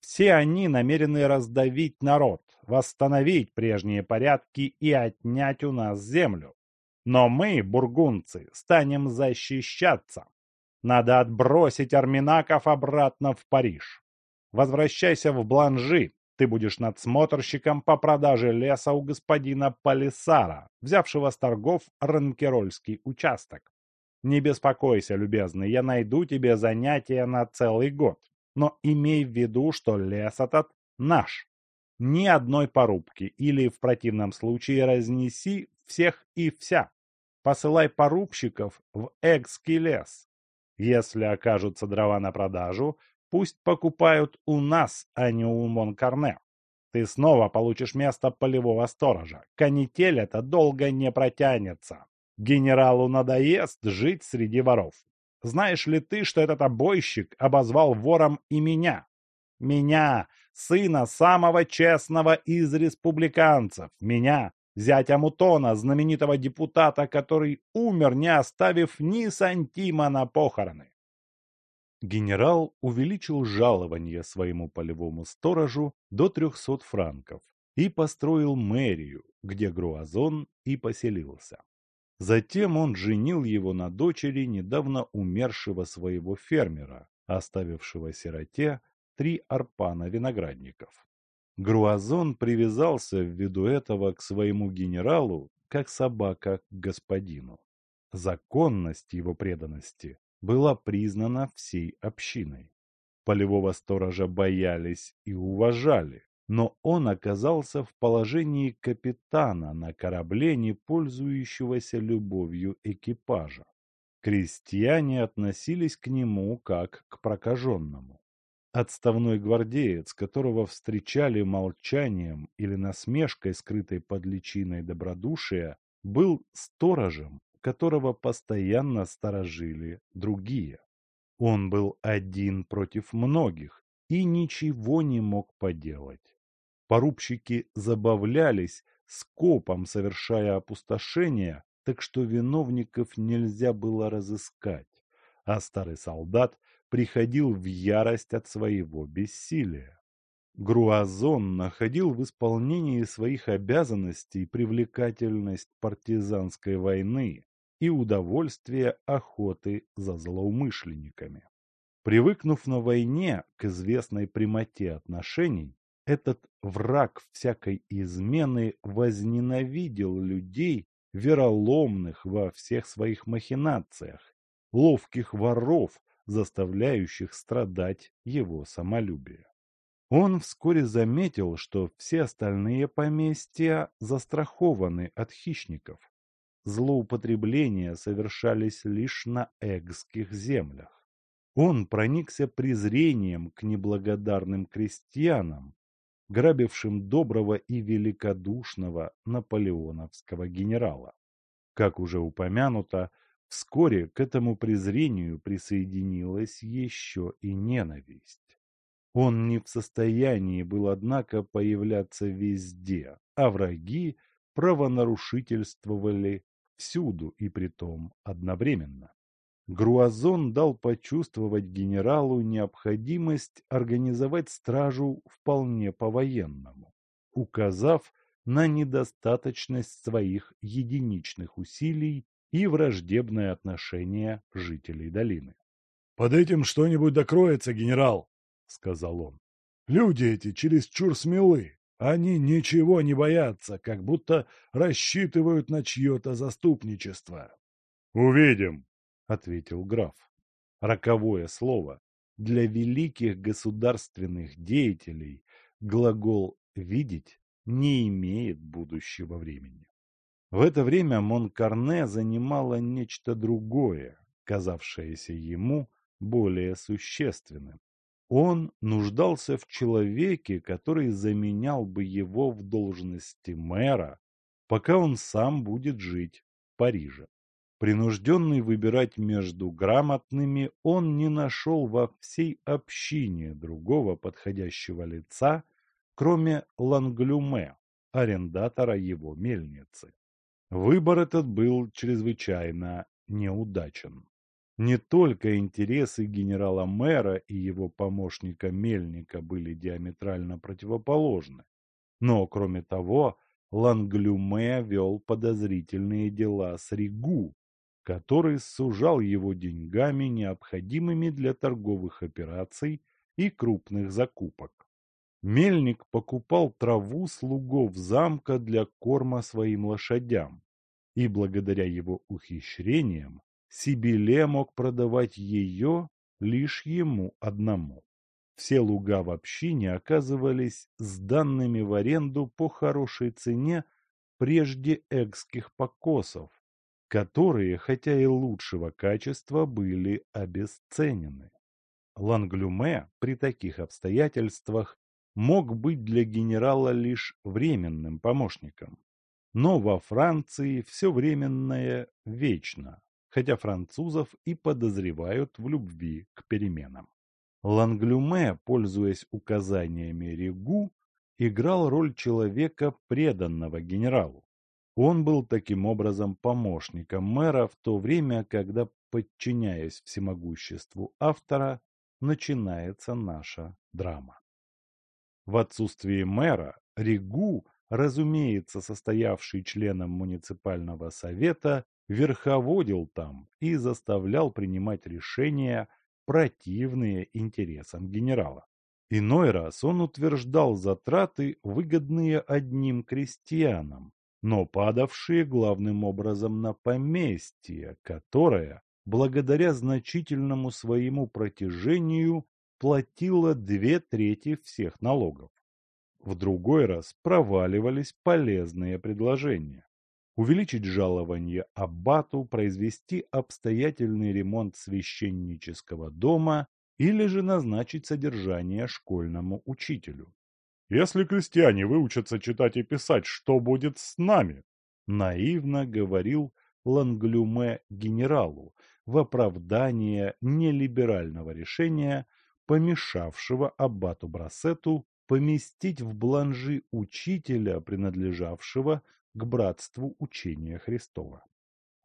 Все они намерены раздавить народ, восстановить прежние порядки и отнять у нас землю. Но мы, бургунцы, станем защищаться. Надо отбросить арминаков обратно в Париж. Возвращайся в Бланжи, ты будешь надсмотрщиком по продаже леса у господина Палисара, взявшего с торгов Ранкерольский участок. Не беспокойся, любезный, я найду тебе занятие на целый год. Но имей в виду, что лес этот наш. Ни одной порубки, или в противном случае разнеси всех и вся. Посылай порубщиков в Экский лес. Если окажутся дрова на продажу, пусть покупают у нас, а не у Монкарне. Ты снова получишь место полевого сторожа. Канитель это долго не протянется. Генералу надоест жить среди воров. Знаешь ли ты, что этот обойщик обозвал вором и меня? Меня, сына самого честного из республиканцев. Меня, зятя Мутона, знаменитого депутата, который умер, не оставив ни сантима на похороны. Генерал увеличил жалование своему полевому сторожу до 300 франков и построил мэрию, где Груазон и поселился. Затем он женил его на дочери недавно умершего своего фермера, оставившего сироте три арпана виноградников. Груазон привязался ввиду этого к своему генералу, как собака к господину. Законность его преданности была признана всей общиной. Полевого сторожа боялись и уважали, но он оказался в положении капитана на корабле, не пользующегося любовью экипажа. Крестьяне относились к нему как к прокаженному. Отставной гвардеец, которого встречали молчанием или насмешкой, скрытой под личиной добродушия, был сторожем, которого постоянно сторожили другие. Он был один против многих и ничего не мог поделать. Порубщики забавлялись, скопом совершая опустошение, так что виновников нельзя было разыскать, а старый солдат приходил в ярость от своего бессилия. Груазон находил в исполнении своих обязанностей привлекательность партизанской войны и удовольствие охоты за злоумышленниками. Привыкнув на войне к известной прямоте отношений, этот враг всякой измены возненавидел людей, вероломных во всех своих махинациях, ловких воров, заставляющих страдать его самолюбие. Он вскоре заметил, что все остальные поместья застрахованы от хищников. Злоупотребления совершались лишь на эгских землях. Он проникся презрением к неблагодарным крестьянам, грабившим доброго и великодушного наполеоновского генерала. Как уже упомянуто, вскоре к этому презрению присоединилась еще и ненависть. Он не в состоянии был, однако, появляться везде, а враги правонарушительствовали всюду и притом одновременно. Груазон дал почувствовать генералу необходимость организовать стражу вполне по-военному, указав на недостаточность своих единичных усилий и враждебное отношение жителей долины. «Под этим что-нибудь докроется, генерал», — сказал он. «Люди эти чересчур смелы. Они ничего не боятся, как будто рассчитывают на чье-то заступничество». «Увидим», ответил граф. Роковое слово. Для великих государственных деятелей глагол «видеть» не имеет будущего времени. В это время Монкарне занимало нечто другое, казавшееся ему более существенным. Он нуждался в человеке, который заменял бы его в должности мэра, пока он сам будет жить в Париже. Принужденный выбирать между грамотными, он не нашел во всей общине другого подходящего лица, кроме Ланглюме, арендатора его мельницы. Выбор этот был чрезвычайно неудачен. Не только интересы генерала-мэра и его помощника Мельника были диаметрально противоположны, но, кроме того, Ланглюме вел подозрительные дела с Ригу, который сужал его деньгами, необходимыми для торговых операций и крупных закупок. Мельник покупал траву слугов замка для корма своим лошадям, и благодаря его ухищрениям Сибиле мог продавать ее лишь ему одному. Все луга в общине оказывались сданными в аренду по хорошей цене прежде экских покосов, которые, хотя и лучшего качества, были обесценены. Ланглюме при таких обстоятельствах мог быть для генерала лишь временным помощником. Но во Франции все временное вечно, хотя французов и подозревают в любви к переменам. Ланглюме, пользуясь указаниями Ригу, играл роль человека, преданного генералу. Он был таким образом помощником мэра в то время, когда, подчиняясь всемогуществу автора, начинается наша драма. В отсутствие мэра Ригу, разумеется, состоявший членом муниципального совета, верховодил там и заставлял принимать решения, противные интересам генерала. Иной раз он утверждал затраты, выгодные одним крестьянам, но падавшие главным образом на поместье, которое, благодаря значительному своему протяжению, платило две трети всех налогов. В другой раз проваливались полезные предложения увеличить жалование аббату, произвести обстоятельный ремонт священнического дома или же назначить содержание школьному учителю. «Если крестьяне выучатся читать и писать, что будет с нами?» Наивно говорил Ланглюме генералу в оправдание нелиберального решения, помешавшего аббату Брассету поместить в бланжи учителя, принадлежавшего к братству учения Христова.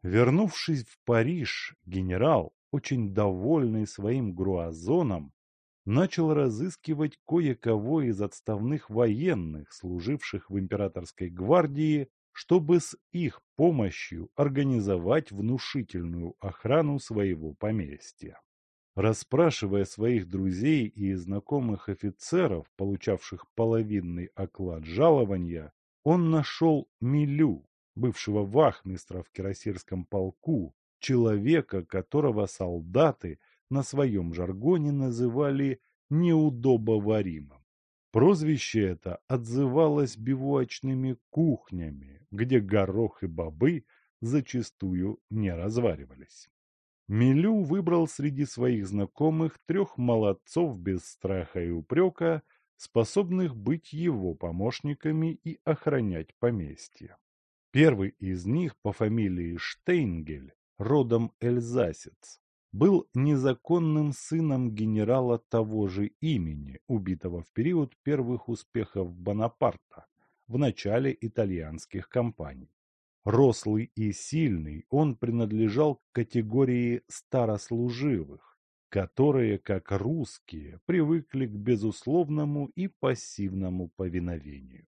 Вернувшись в Париж, генерал, очень довольный своим груазоном, начал разыскивать кое-кого из отставных военных, служивших в императорской гвардии, чтобы с их помощью организовать внушительную охрану своего поместья. Расспрашивая своих друзей и знакомых офицеров, получавших половинный оклад жалования, он нашел Милю, бывшего вахмистра в кирасирском полку, человека, которого солдаты на своем жаргоне называли неудобоваримым. Прозвище это отзывалось бивуачными кухнями, где горох и бобы зачастую не разваривались. Милю выбрал среди своих знакомых трех молодцов без страха и упрека, способных быть его помощниками и охранять поместье. Первый из них по фамилии Штейнгель, родом эльзасец, был незаконным сыном генерала того же имени, убитого в период первых успехов Бонапарта в начале итальянских кампаний. Рослый и сильный, он принадлежал к категории старослуживых, которые, как русские, привыкли к безусловному и пассивному повиновению.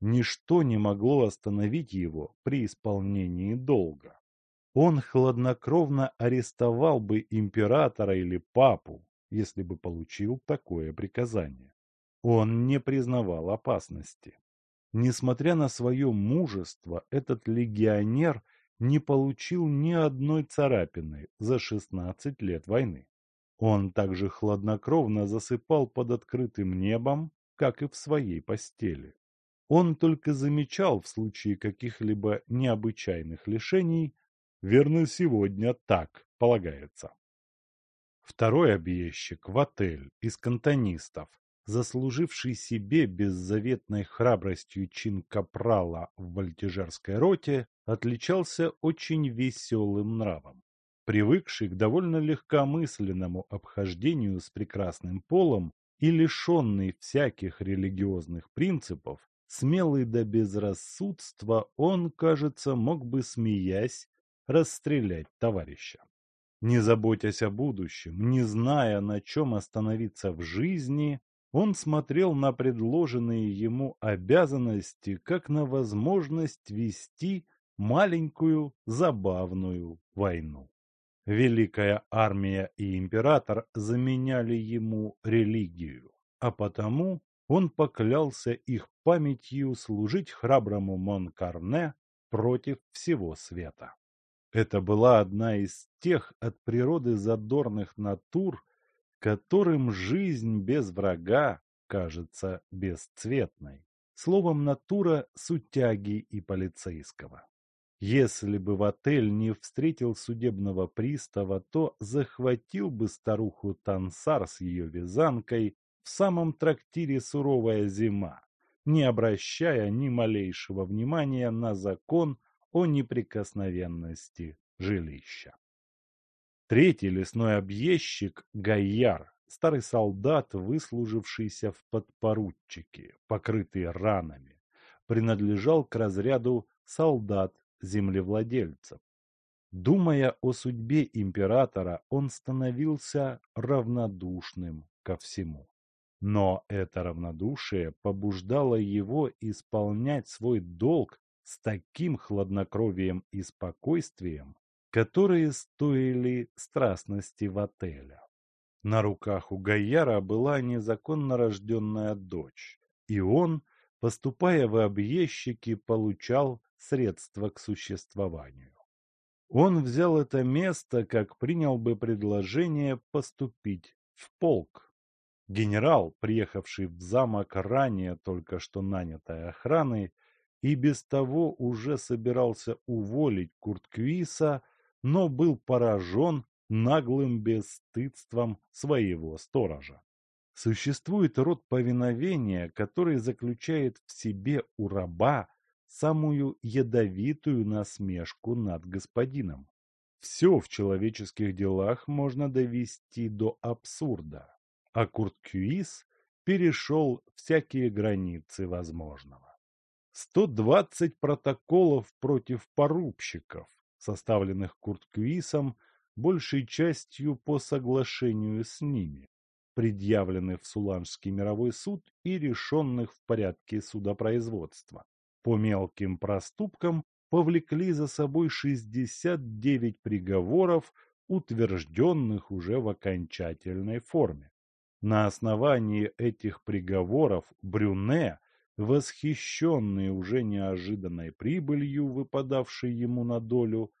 Ничто не могло остановить его при исполнении долга. Он хладнокровно арестовал бы императора или папу, если бы получил такое приказание. Он не признавал опасности. Несмотря на свое мужество, этот легионер не получил ни одной царапины за 16 лет войны. Он также хладнокровно засыпал под открытым небом, как и в своей постели. Он только замечал в случае каких-либо необычайных лишений, верно, сегодня так полагается. Второй объездчик в отель из кантонистов, заслуживший себе беззаветной храбростью чин капрала в вольтежерской роте, отличался очень веселым нравом привыкший к довольно легкомысленному обхождению с прекрасным полом и лишенный всяких религиозных принципов, смелый до безрассудства, он, кажется, мог бы, смеясь, расстрелять товарища. Не заботясь о будущем, не зная, на чем остановиться в жизни, он смотрел на предложенные ему обязанности как на возможность вести маленькую забавную войну. Великая армия и император заменяли ему религию, а потому он поклялся их памятью служить храброму Монкарне против всего света. Это была одна из тех от природы задорных натур, которым жизнь без врага кажется бесцветной. Словом, натура сутяги и полицейского. Если бы в отель не встретил судебного пристава, то захватил бы старуху Тансар с ее вязанкой в самом трактире «Суровая зима», не обращая ни малейшего внимания на закон о неприкосновенности жилища. Третий лесной объездчик Гайяр, старый солдат, выслужившийся в подпоручике, покрытый ранами, принадлежал к разряду солдат-землевладельцев. Думая о судьбе императора, он становился равнодушным ко всему. Но это равнодушие побуждало его исполнять свой долг с таким хладнокровием и спокойствием, которые стоили страстности в отеле. На руках у Гаяра была незаконно рожденная дочь, и он, поступая в объездчики, получал средства к существованию. Он взял это место, как принял бы предложение поступить в полк. Генерал, приехавший в замок ранее только что нанятой охраны, и без того уже собирался уволить Куртквиса, но был поражен наглым бесстыдством своего сторожа. Существует род повиновения, который заключает в себе у раба самую ядовитую насмешку над господином. Все в человеческих делах можно довести до абсурда а Курткюис перешел всякие границы возможного. 120 протоколов против порубщиков, составленных Курткюисом, большей частью по соглашению с ними, предъявлены в Суланжский мировой суд и решенных в порядке судопроизводства. По мелким проступкам повлекли за собой 69 приговоров, утвержденных уже в окончательной форме. На основании этих приговоров Брюне, восхищенный уже неожиданной прибылью, выпадавшей ему на долю,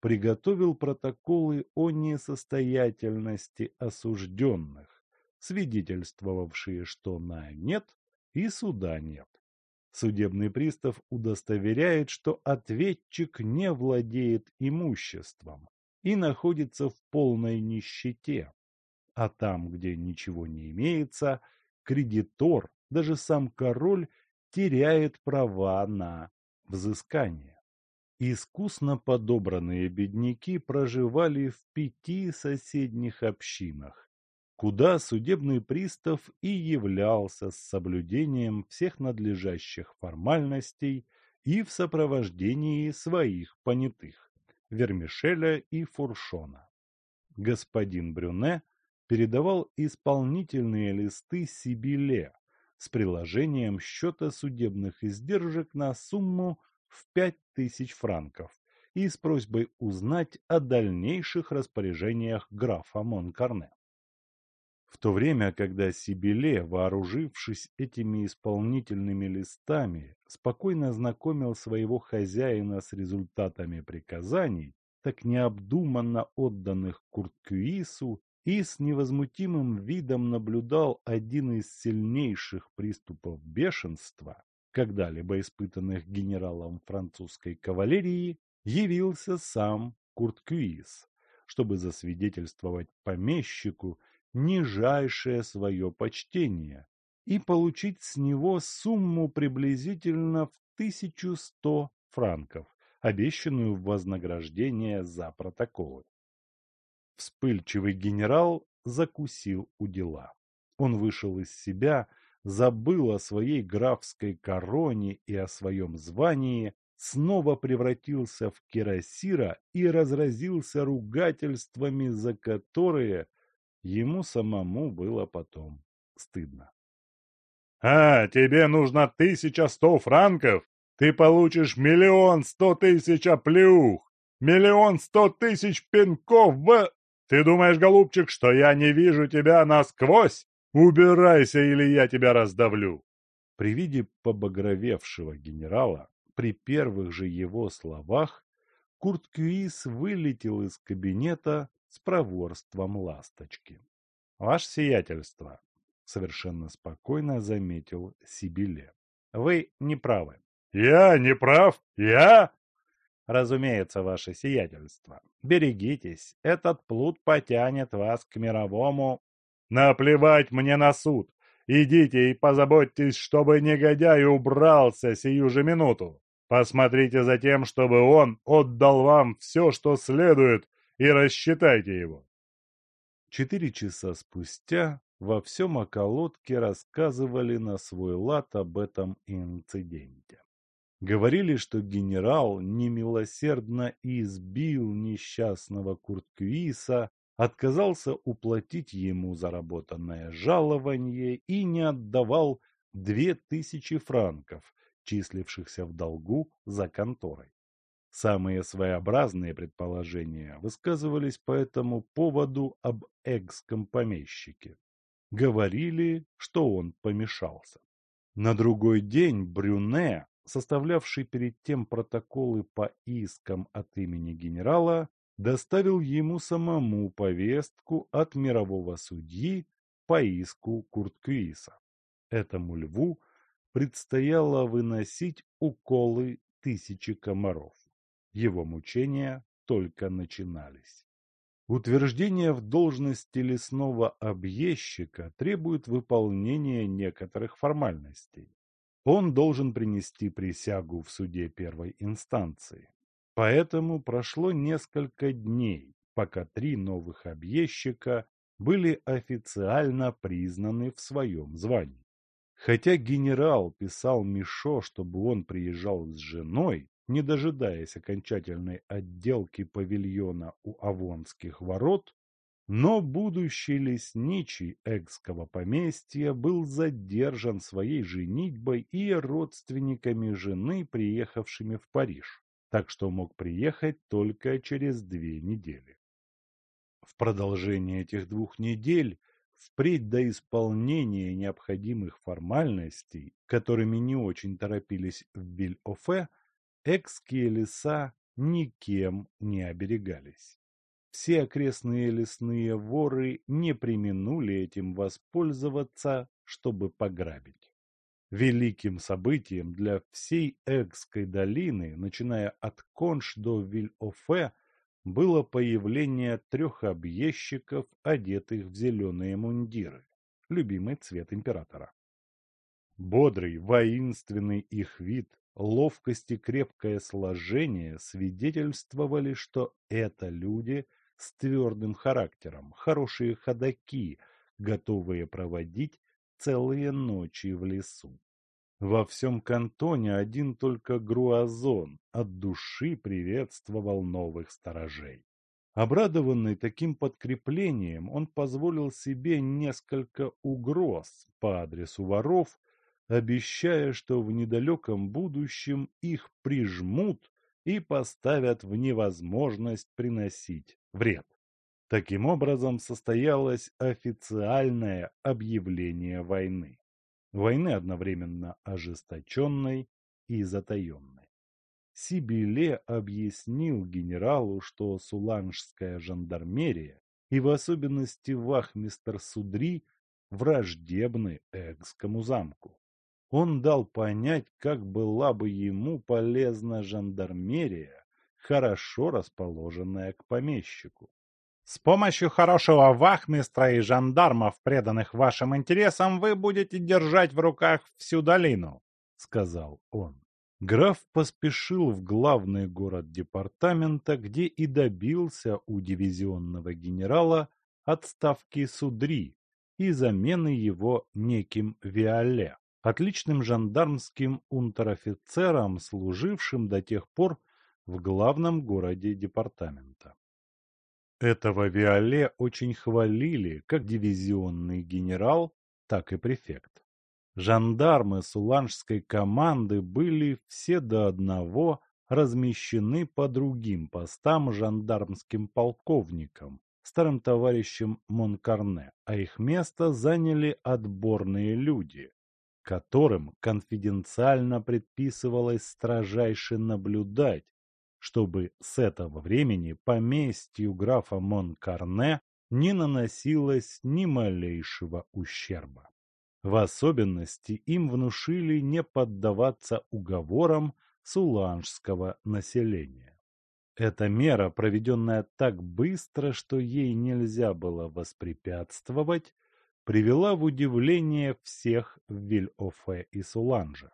приготовил протоколы о несостоятельности осужденных, свидетельствовавшие, что на нет и суда нет. Судебный пристав удостоверяет, что ответчик не владеет имуществом и находится в полной нищете, а там, где ничего не имеется, кредитор, даже сам король, теряет права на взыскание. Искусно подобранные бедняки проживали в пяти соседних общинах, куда судебный пристав и являлся с соблюдением всех надлежащих формальностей и в сопровождении своих понятых – Вермишеля и Фуршона. Господин Брюне – передавал исполнительные листы Сибиле с приложением счета судебных издержек на сумму в 5000 франков и с просьбой узнать о дальнейших распоряжениях графа Монкарне. В то время, когда Сибиле, вооружившись этими исполнительными листами, спокойно знакомил своего хозяина с результатами приказаний, так необдуманно отданных Курткюису и с невозмутимым видом наблюдал один из сильнейших приступов бешенства, когда-либо испытанных генералом французской кавалерии, явился сам Курткюис, чтобы засвидетельствовать помещику нижайшее свое почтение и получить с него сумму приблизительно в 1100 франков, обещанную в вознаграждение за протоколы. Вспыльчивый генерал закусил у дела. Он вышел из себя, забыл о своей графской короне и о своем звании, снова превратился в кирасира и разразился ругательствами, за которые ему самому было потом стыдно. «А, тебе нужно тысяча сто франков? ты получишь миллион сто тысяч оплеух, миллион сто тысяч пинков в... Ты думаешь, голубчик, что я не вижу тебя насквозь? Убирайся, или я тебя раздавлю!» При виде побагровевшего генерала, при первых же его словах, Курт Кюис вылетел из кабинета с проворством ласточки. «Ваше сиятельство», — совершенно спокойно заметил Сибиле, — «вы не правы». «Я не прав? Я?» «Разумеется, ваше сиятельство. Берегитесь, этот плут потянет вас к мировому...» «Наплевать мне на суд! Идите и позаботьтесь, чтобы негодяй убрался сию же минуту. Посмотрите за тем, чтобы он отдал вам все, что следует, и рассчитайте его. Четыре часа спустя во всем околотке рассказывали на свой лад об этом инциденте. Говорили, что генерал немилосердно избил несчастного Куртквиса, отказался уплатить ему заработанное жалование и не отдавал две тысячи франков, числившихся в долгу за конторой. Самые своеобразные предположения высказывались по этому поводу об экском помещике. Говорили, что он помешался. На другой день Брюне, составлявший перед тем протоколы по искам от имени генерала, доставил ему самому повестку от мирового судьи по иску Куртквиса. Этому льву предстояло выносить уколы тысячи комаров. Его мучения только начинались. Утверждение в должности лесного объездчика требует выполнения некоторых формальностей. Он должен принести присягу в суде первой инстанции. Поэтому прошло несколько дней, пока три новых объездчика были официально признаны в своем звании. Хотя генерал писал Мишо, чтобы он приезжал с женой, не дожидаясь окончательной отделки павильона у Авонских ворот, но будущий лесничий экского поместья был задержан своей женитьбой и родственниками жены, приехавшими в Париж, так что мог приехать только через две недели. В продолжение этих двух недель Впредь до исполнения необходимых формальностей, которыми не очень торопились в Виль-Офе, экские леса никем не оберегались. Все окрестные лесные воры не применули этим воспользоваться, чтобы пограбить. Великим событием для всей Экской долины, начиная от Конш до Виль-Офе, было появление трех объездчиков, одетых в зеленые мундиры, любимый цвет императора. Бодрый, воинственный их вид, ловкость и крепкое сложение свидетельствовали, что это люди с твердым характером, хорошие ходаки, готовые проводить целые ночи в лесу. Во всем кантоне один только Груазон от души приветствовал новых сторожей. Обрадованный таким подкреплением, он позволил себе несколько угроз по адресу воров, обещая, что в недалеком будущем их прижмут и поставят в невозможность приносить вред. Таким образом состоялось официальное объявление войны войны одновременно ожесточенной и затаенной. Сибиле объяснил генералу, что суланжская жандармерия и в особенности вахмистр Судри враждебны Экскому замку. Он дал понять, как была бы ему полезна жандармерия, хорошо расположенная к помещику. С помощью хорошего вахмистра и жандармов, преданных вашим интересам, вы будете держать в руках всю долину, — сказал он. Граф поспешил в главный город департамента, где и добился у дивизионного генерала отставки Судри и замены его неким Виоле, отличным жандармским унтер-офицером, служившим до тех пор в главном городе департамента. Этого Виоле очень хвалили как дивизионный генерал, так и префект. Жандармы суланжской команды были все до одного размещены по другим постам жандармским полковникам, старым товарищем Монкарне, а их место заняли отборные люди, которым конфиденциально предписывалось строжайше наблюдать, чтобы с этого времени поместью графа Монкарне не наносилось ни малейшего ущерба. В особенности им внушили не поддаваться уговорам суланжского населения. Эта мера, проведенная так быстро, что ей нельзя было воспрепятствовать, привела в удивление всех в Виль-Офе и Суланже.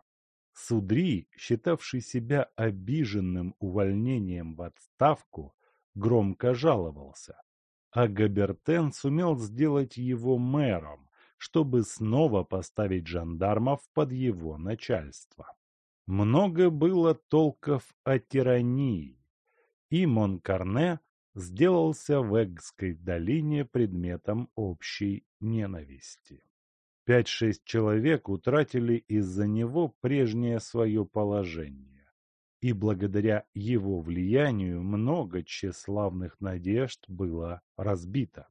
Судри, считавший себя обиженным увольнением в отставку, громко жаловался, а Габертен сумел сделать его мэром, чтобы снова поставить жандармов под его начальство. Много было толков о тирании, и Монкарне сделался в Эггской долине предметом общей ненависти. Пять-шесть человек утратили из-за него прежнее свое положение, и благодаря его влиянию много тщеславных надежд было разбито.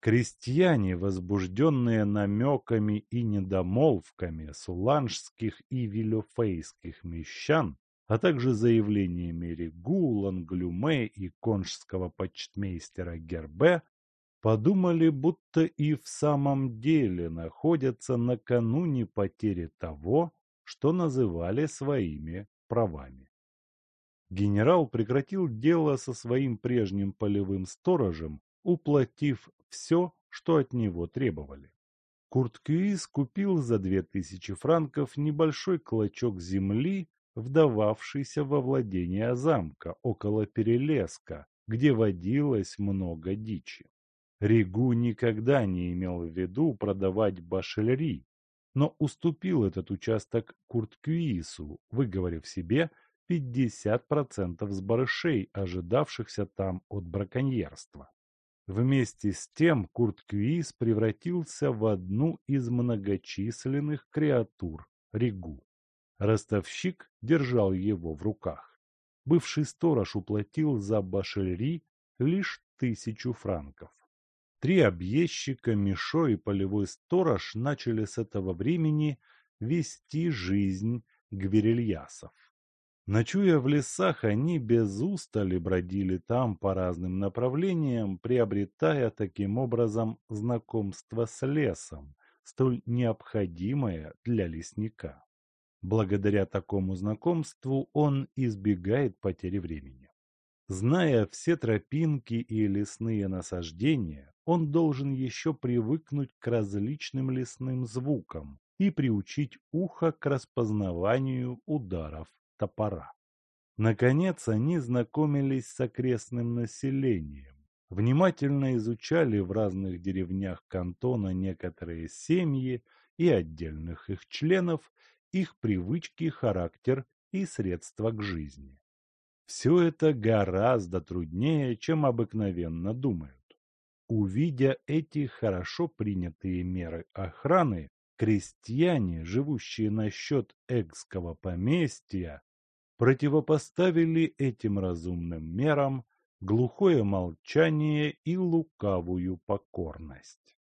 Крестьяне, возбужденные намеками и недомолвками суланжских и вилюфейских мещан, а также заявлениями Ригу, Ланглюме и конжского почтмейстера Гербе, подумали, будто и в самом деле находятся накануне потери того, что называли своими правами. Генерал прекратил дело со своим прежним полевым сторожем, уплатив все, что от него требовали. Курт Кюис купил за две тысячи франков небольшой клочок земли вдававшийся во владение замка около Перелеска, где водилось много дичи. Ригу никогда не имел в виду продавать башельри, но уступил этот участок Курткюису, выговорив себе 50% с барышей, ожидавшихся там от браконьерства. Вместе с тем Курткюис превратился в одну из многочисленных креатур Ригу. Ростовщик держал его в руках. Бывший сторож уплатил за башельри лишь тысячу франков. Три объездчика, Мишо и полевой сторож начали с этого времени вести жизнь гверильясов. Ночуя в лесах, они без устали бродили там по разным направлениям, приобретая таким образом знакомство с лесом, столь необходимое для лесника. Благодаря такому знакомству он избегает потери времени. Зная все тропинки и лесные насаждения, он должен еще привыкнуть к различным лесным звукам и приучить ухо к распознаванию ударов топора. Наконец они знакомились с окрестным населением, внимательно изучали в разных деревнях кантона некоторые семьи и отдельных их членов их привычки, характер и средства к жизни. Все это гораздо труднее, чем обыкновенно думают. Увидя эти хорошо принятые меры охраны, крестьяне, живущие на счет экского поместья, противопоставили этим разумным мерам глухое молчание и лукавую покорность.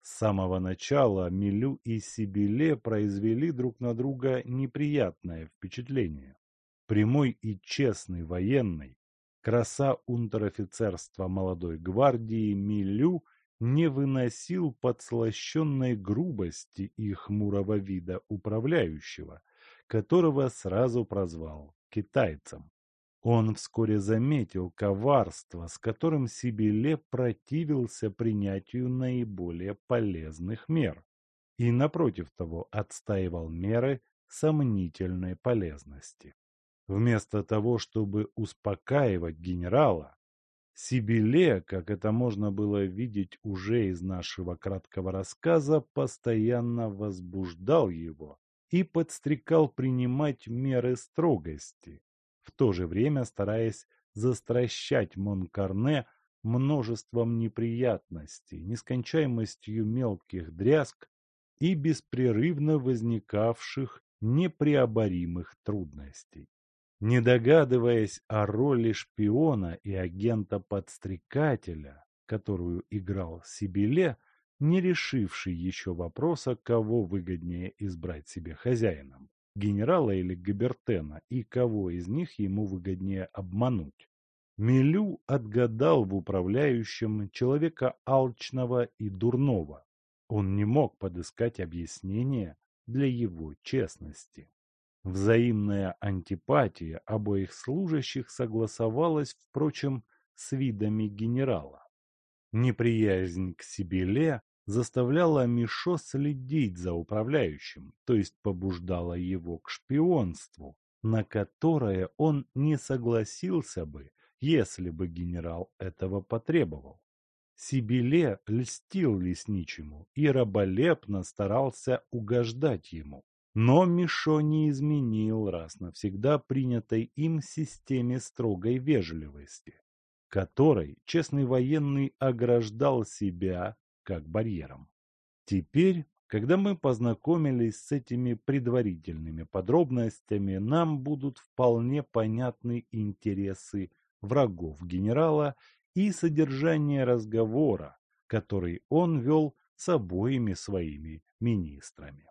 С самого начала Милю и Сибиле произвели друг на друга неприятное впечатление. Прямой и честный военный, краса унтер-офицерства молодой гвардии Милю не выносил подслащенной грубости и хмурого вида управляющего, которого сразу прозвал китайцем. Он вскоре заметил коварство, с которым Сибиле противился принятию наиболее полезных мер, и, напротив того, отстаивал меры сомнительной полезности. Вместо того, чтобы успокаивать генерала, Сибиле, как это можно было видеть уже из нашего краткого рассказа, постоянно возбуждал его и подстрекал принимать меры строгости, в то же время стараясь застращать Монкарне множеством неприятностей, нескончаемостью мелких дрязг и беспрерывно возникавших непреоборимых трудностей. Не догадываясь о роли шпиона и агента-подстрекателя, которую играл Сибиле, не решивший еще вопроса, кого выгоднее избрать себе хозяином, генерала или Габертена, и кого из них ему выгоднее обмануть. Милю отгадал в управляющем человека алчного и дурного. Он не мог подыскать объяснение для его честности. Взаимная антипатия обоих служащих согласовалась, впрочем, с видами генерала. Неприязнь к Сибиле заставляла Мишо следить за управляющим, то есть побуждала его к шпионству, на которое он не согласился бы, если бы генерал этого потребовал. Сибиле льстил лесничему и раболепно старался угождать ему. Но Мишо не изменил раз навсегда принятой им системе строгой вежливости, которой честный военный ограждал себя как барьером. Теперь, когда мы познакомились с этими предварительными подробностями, нам будут вполне понятны интересы врагов генерала и содержание разговора, который он вел с обоими своими министрами.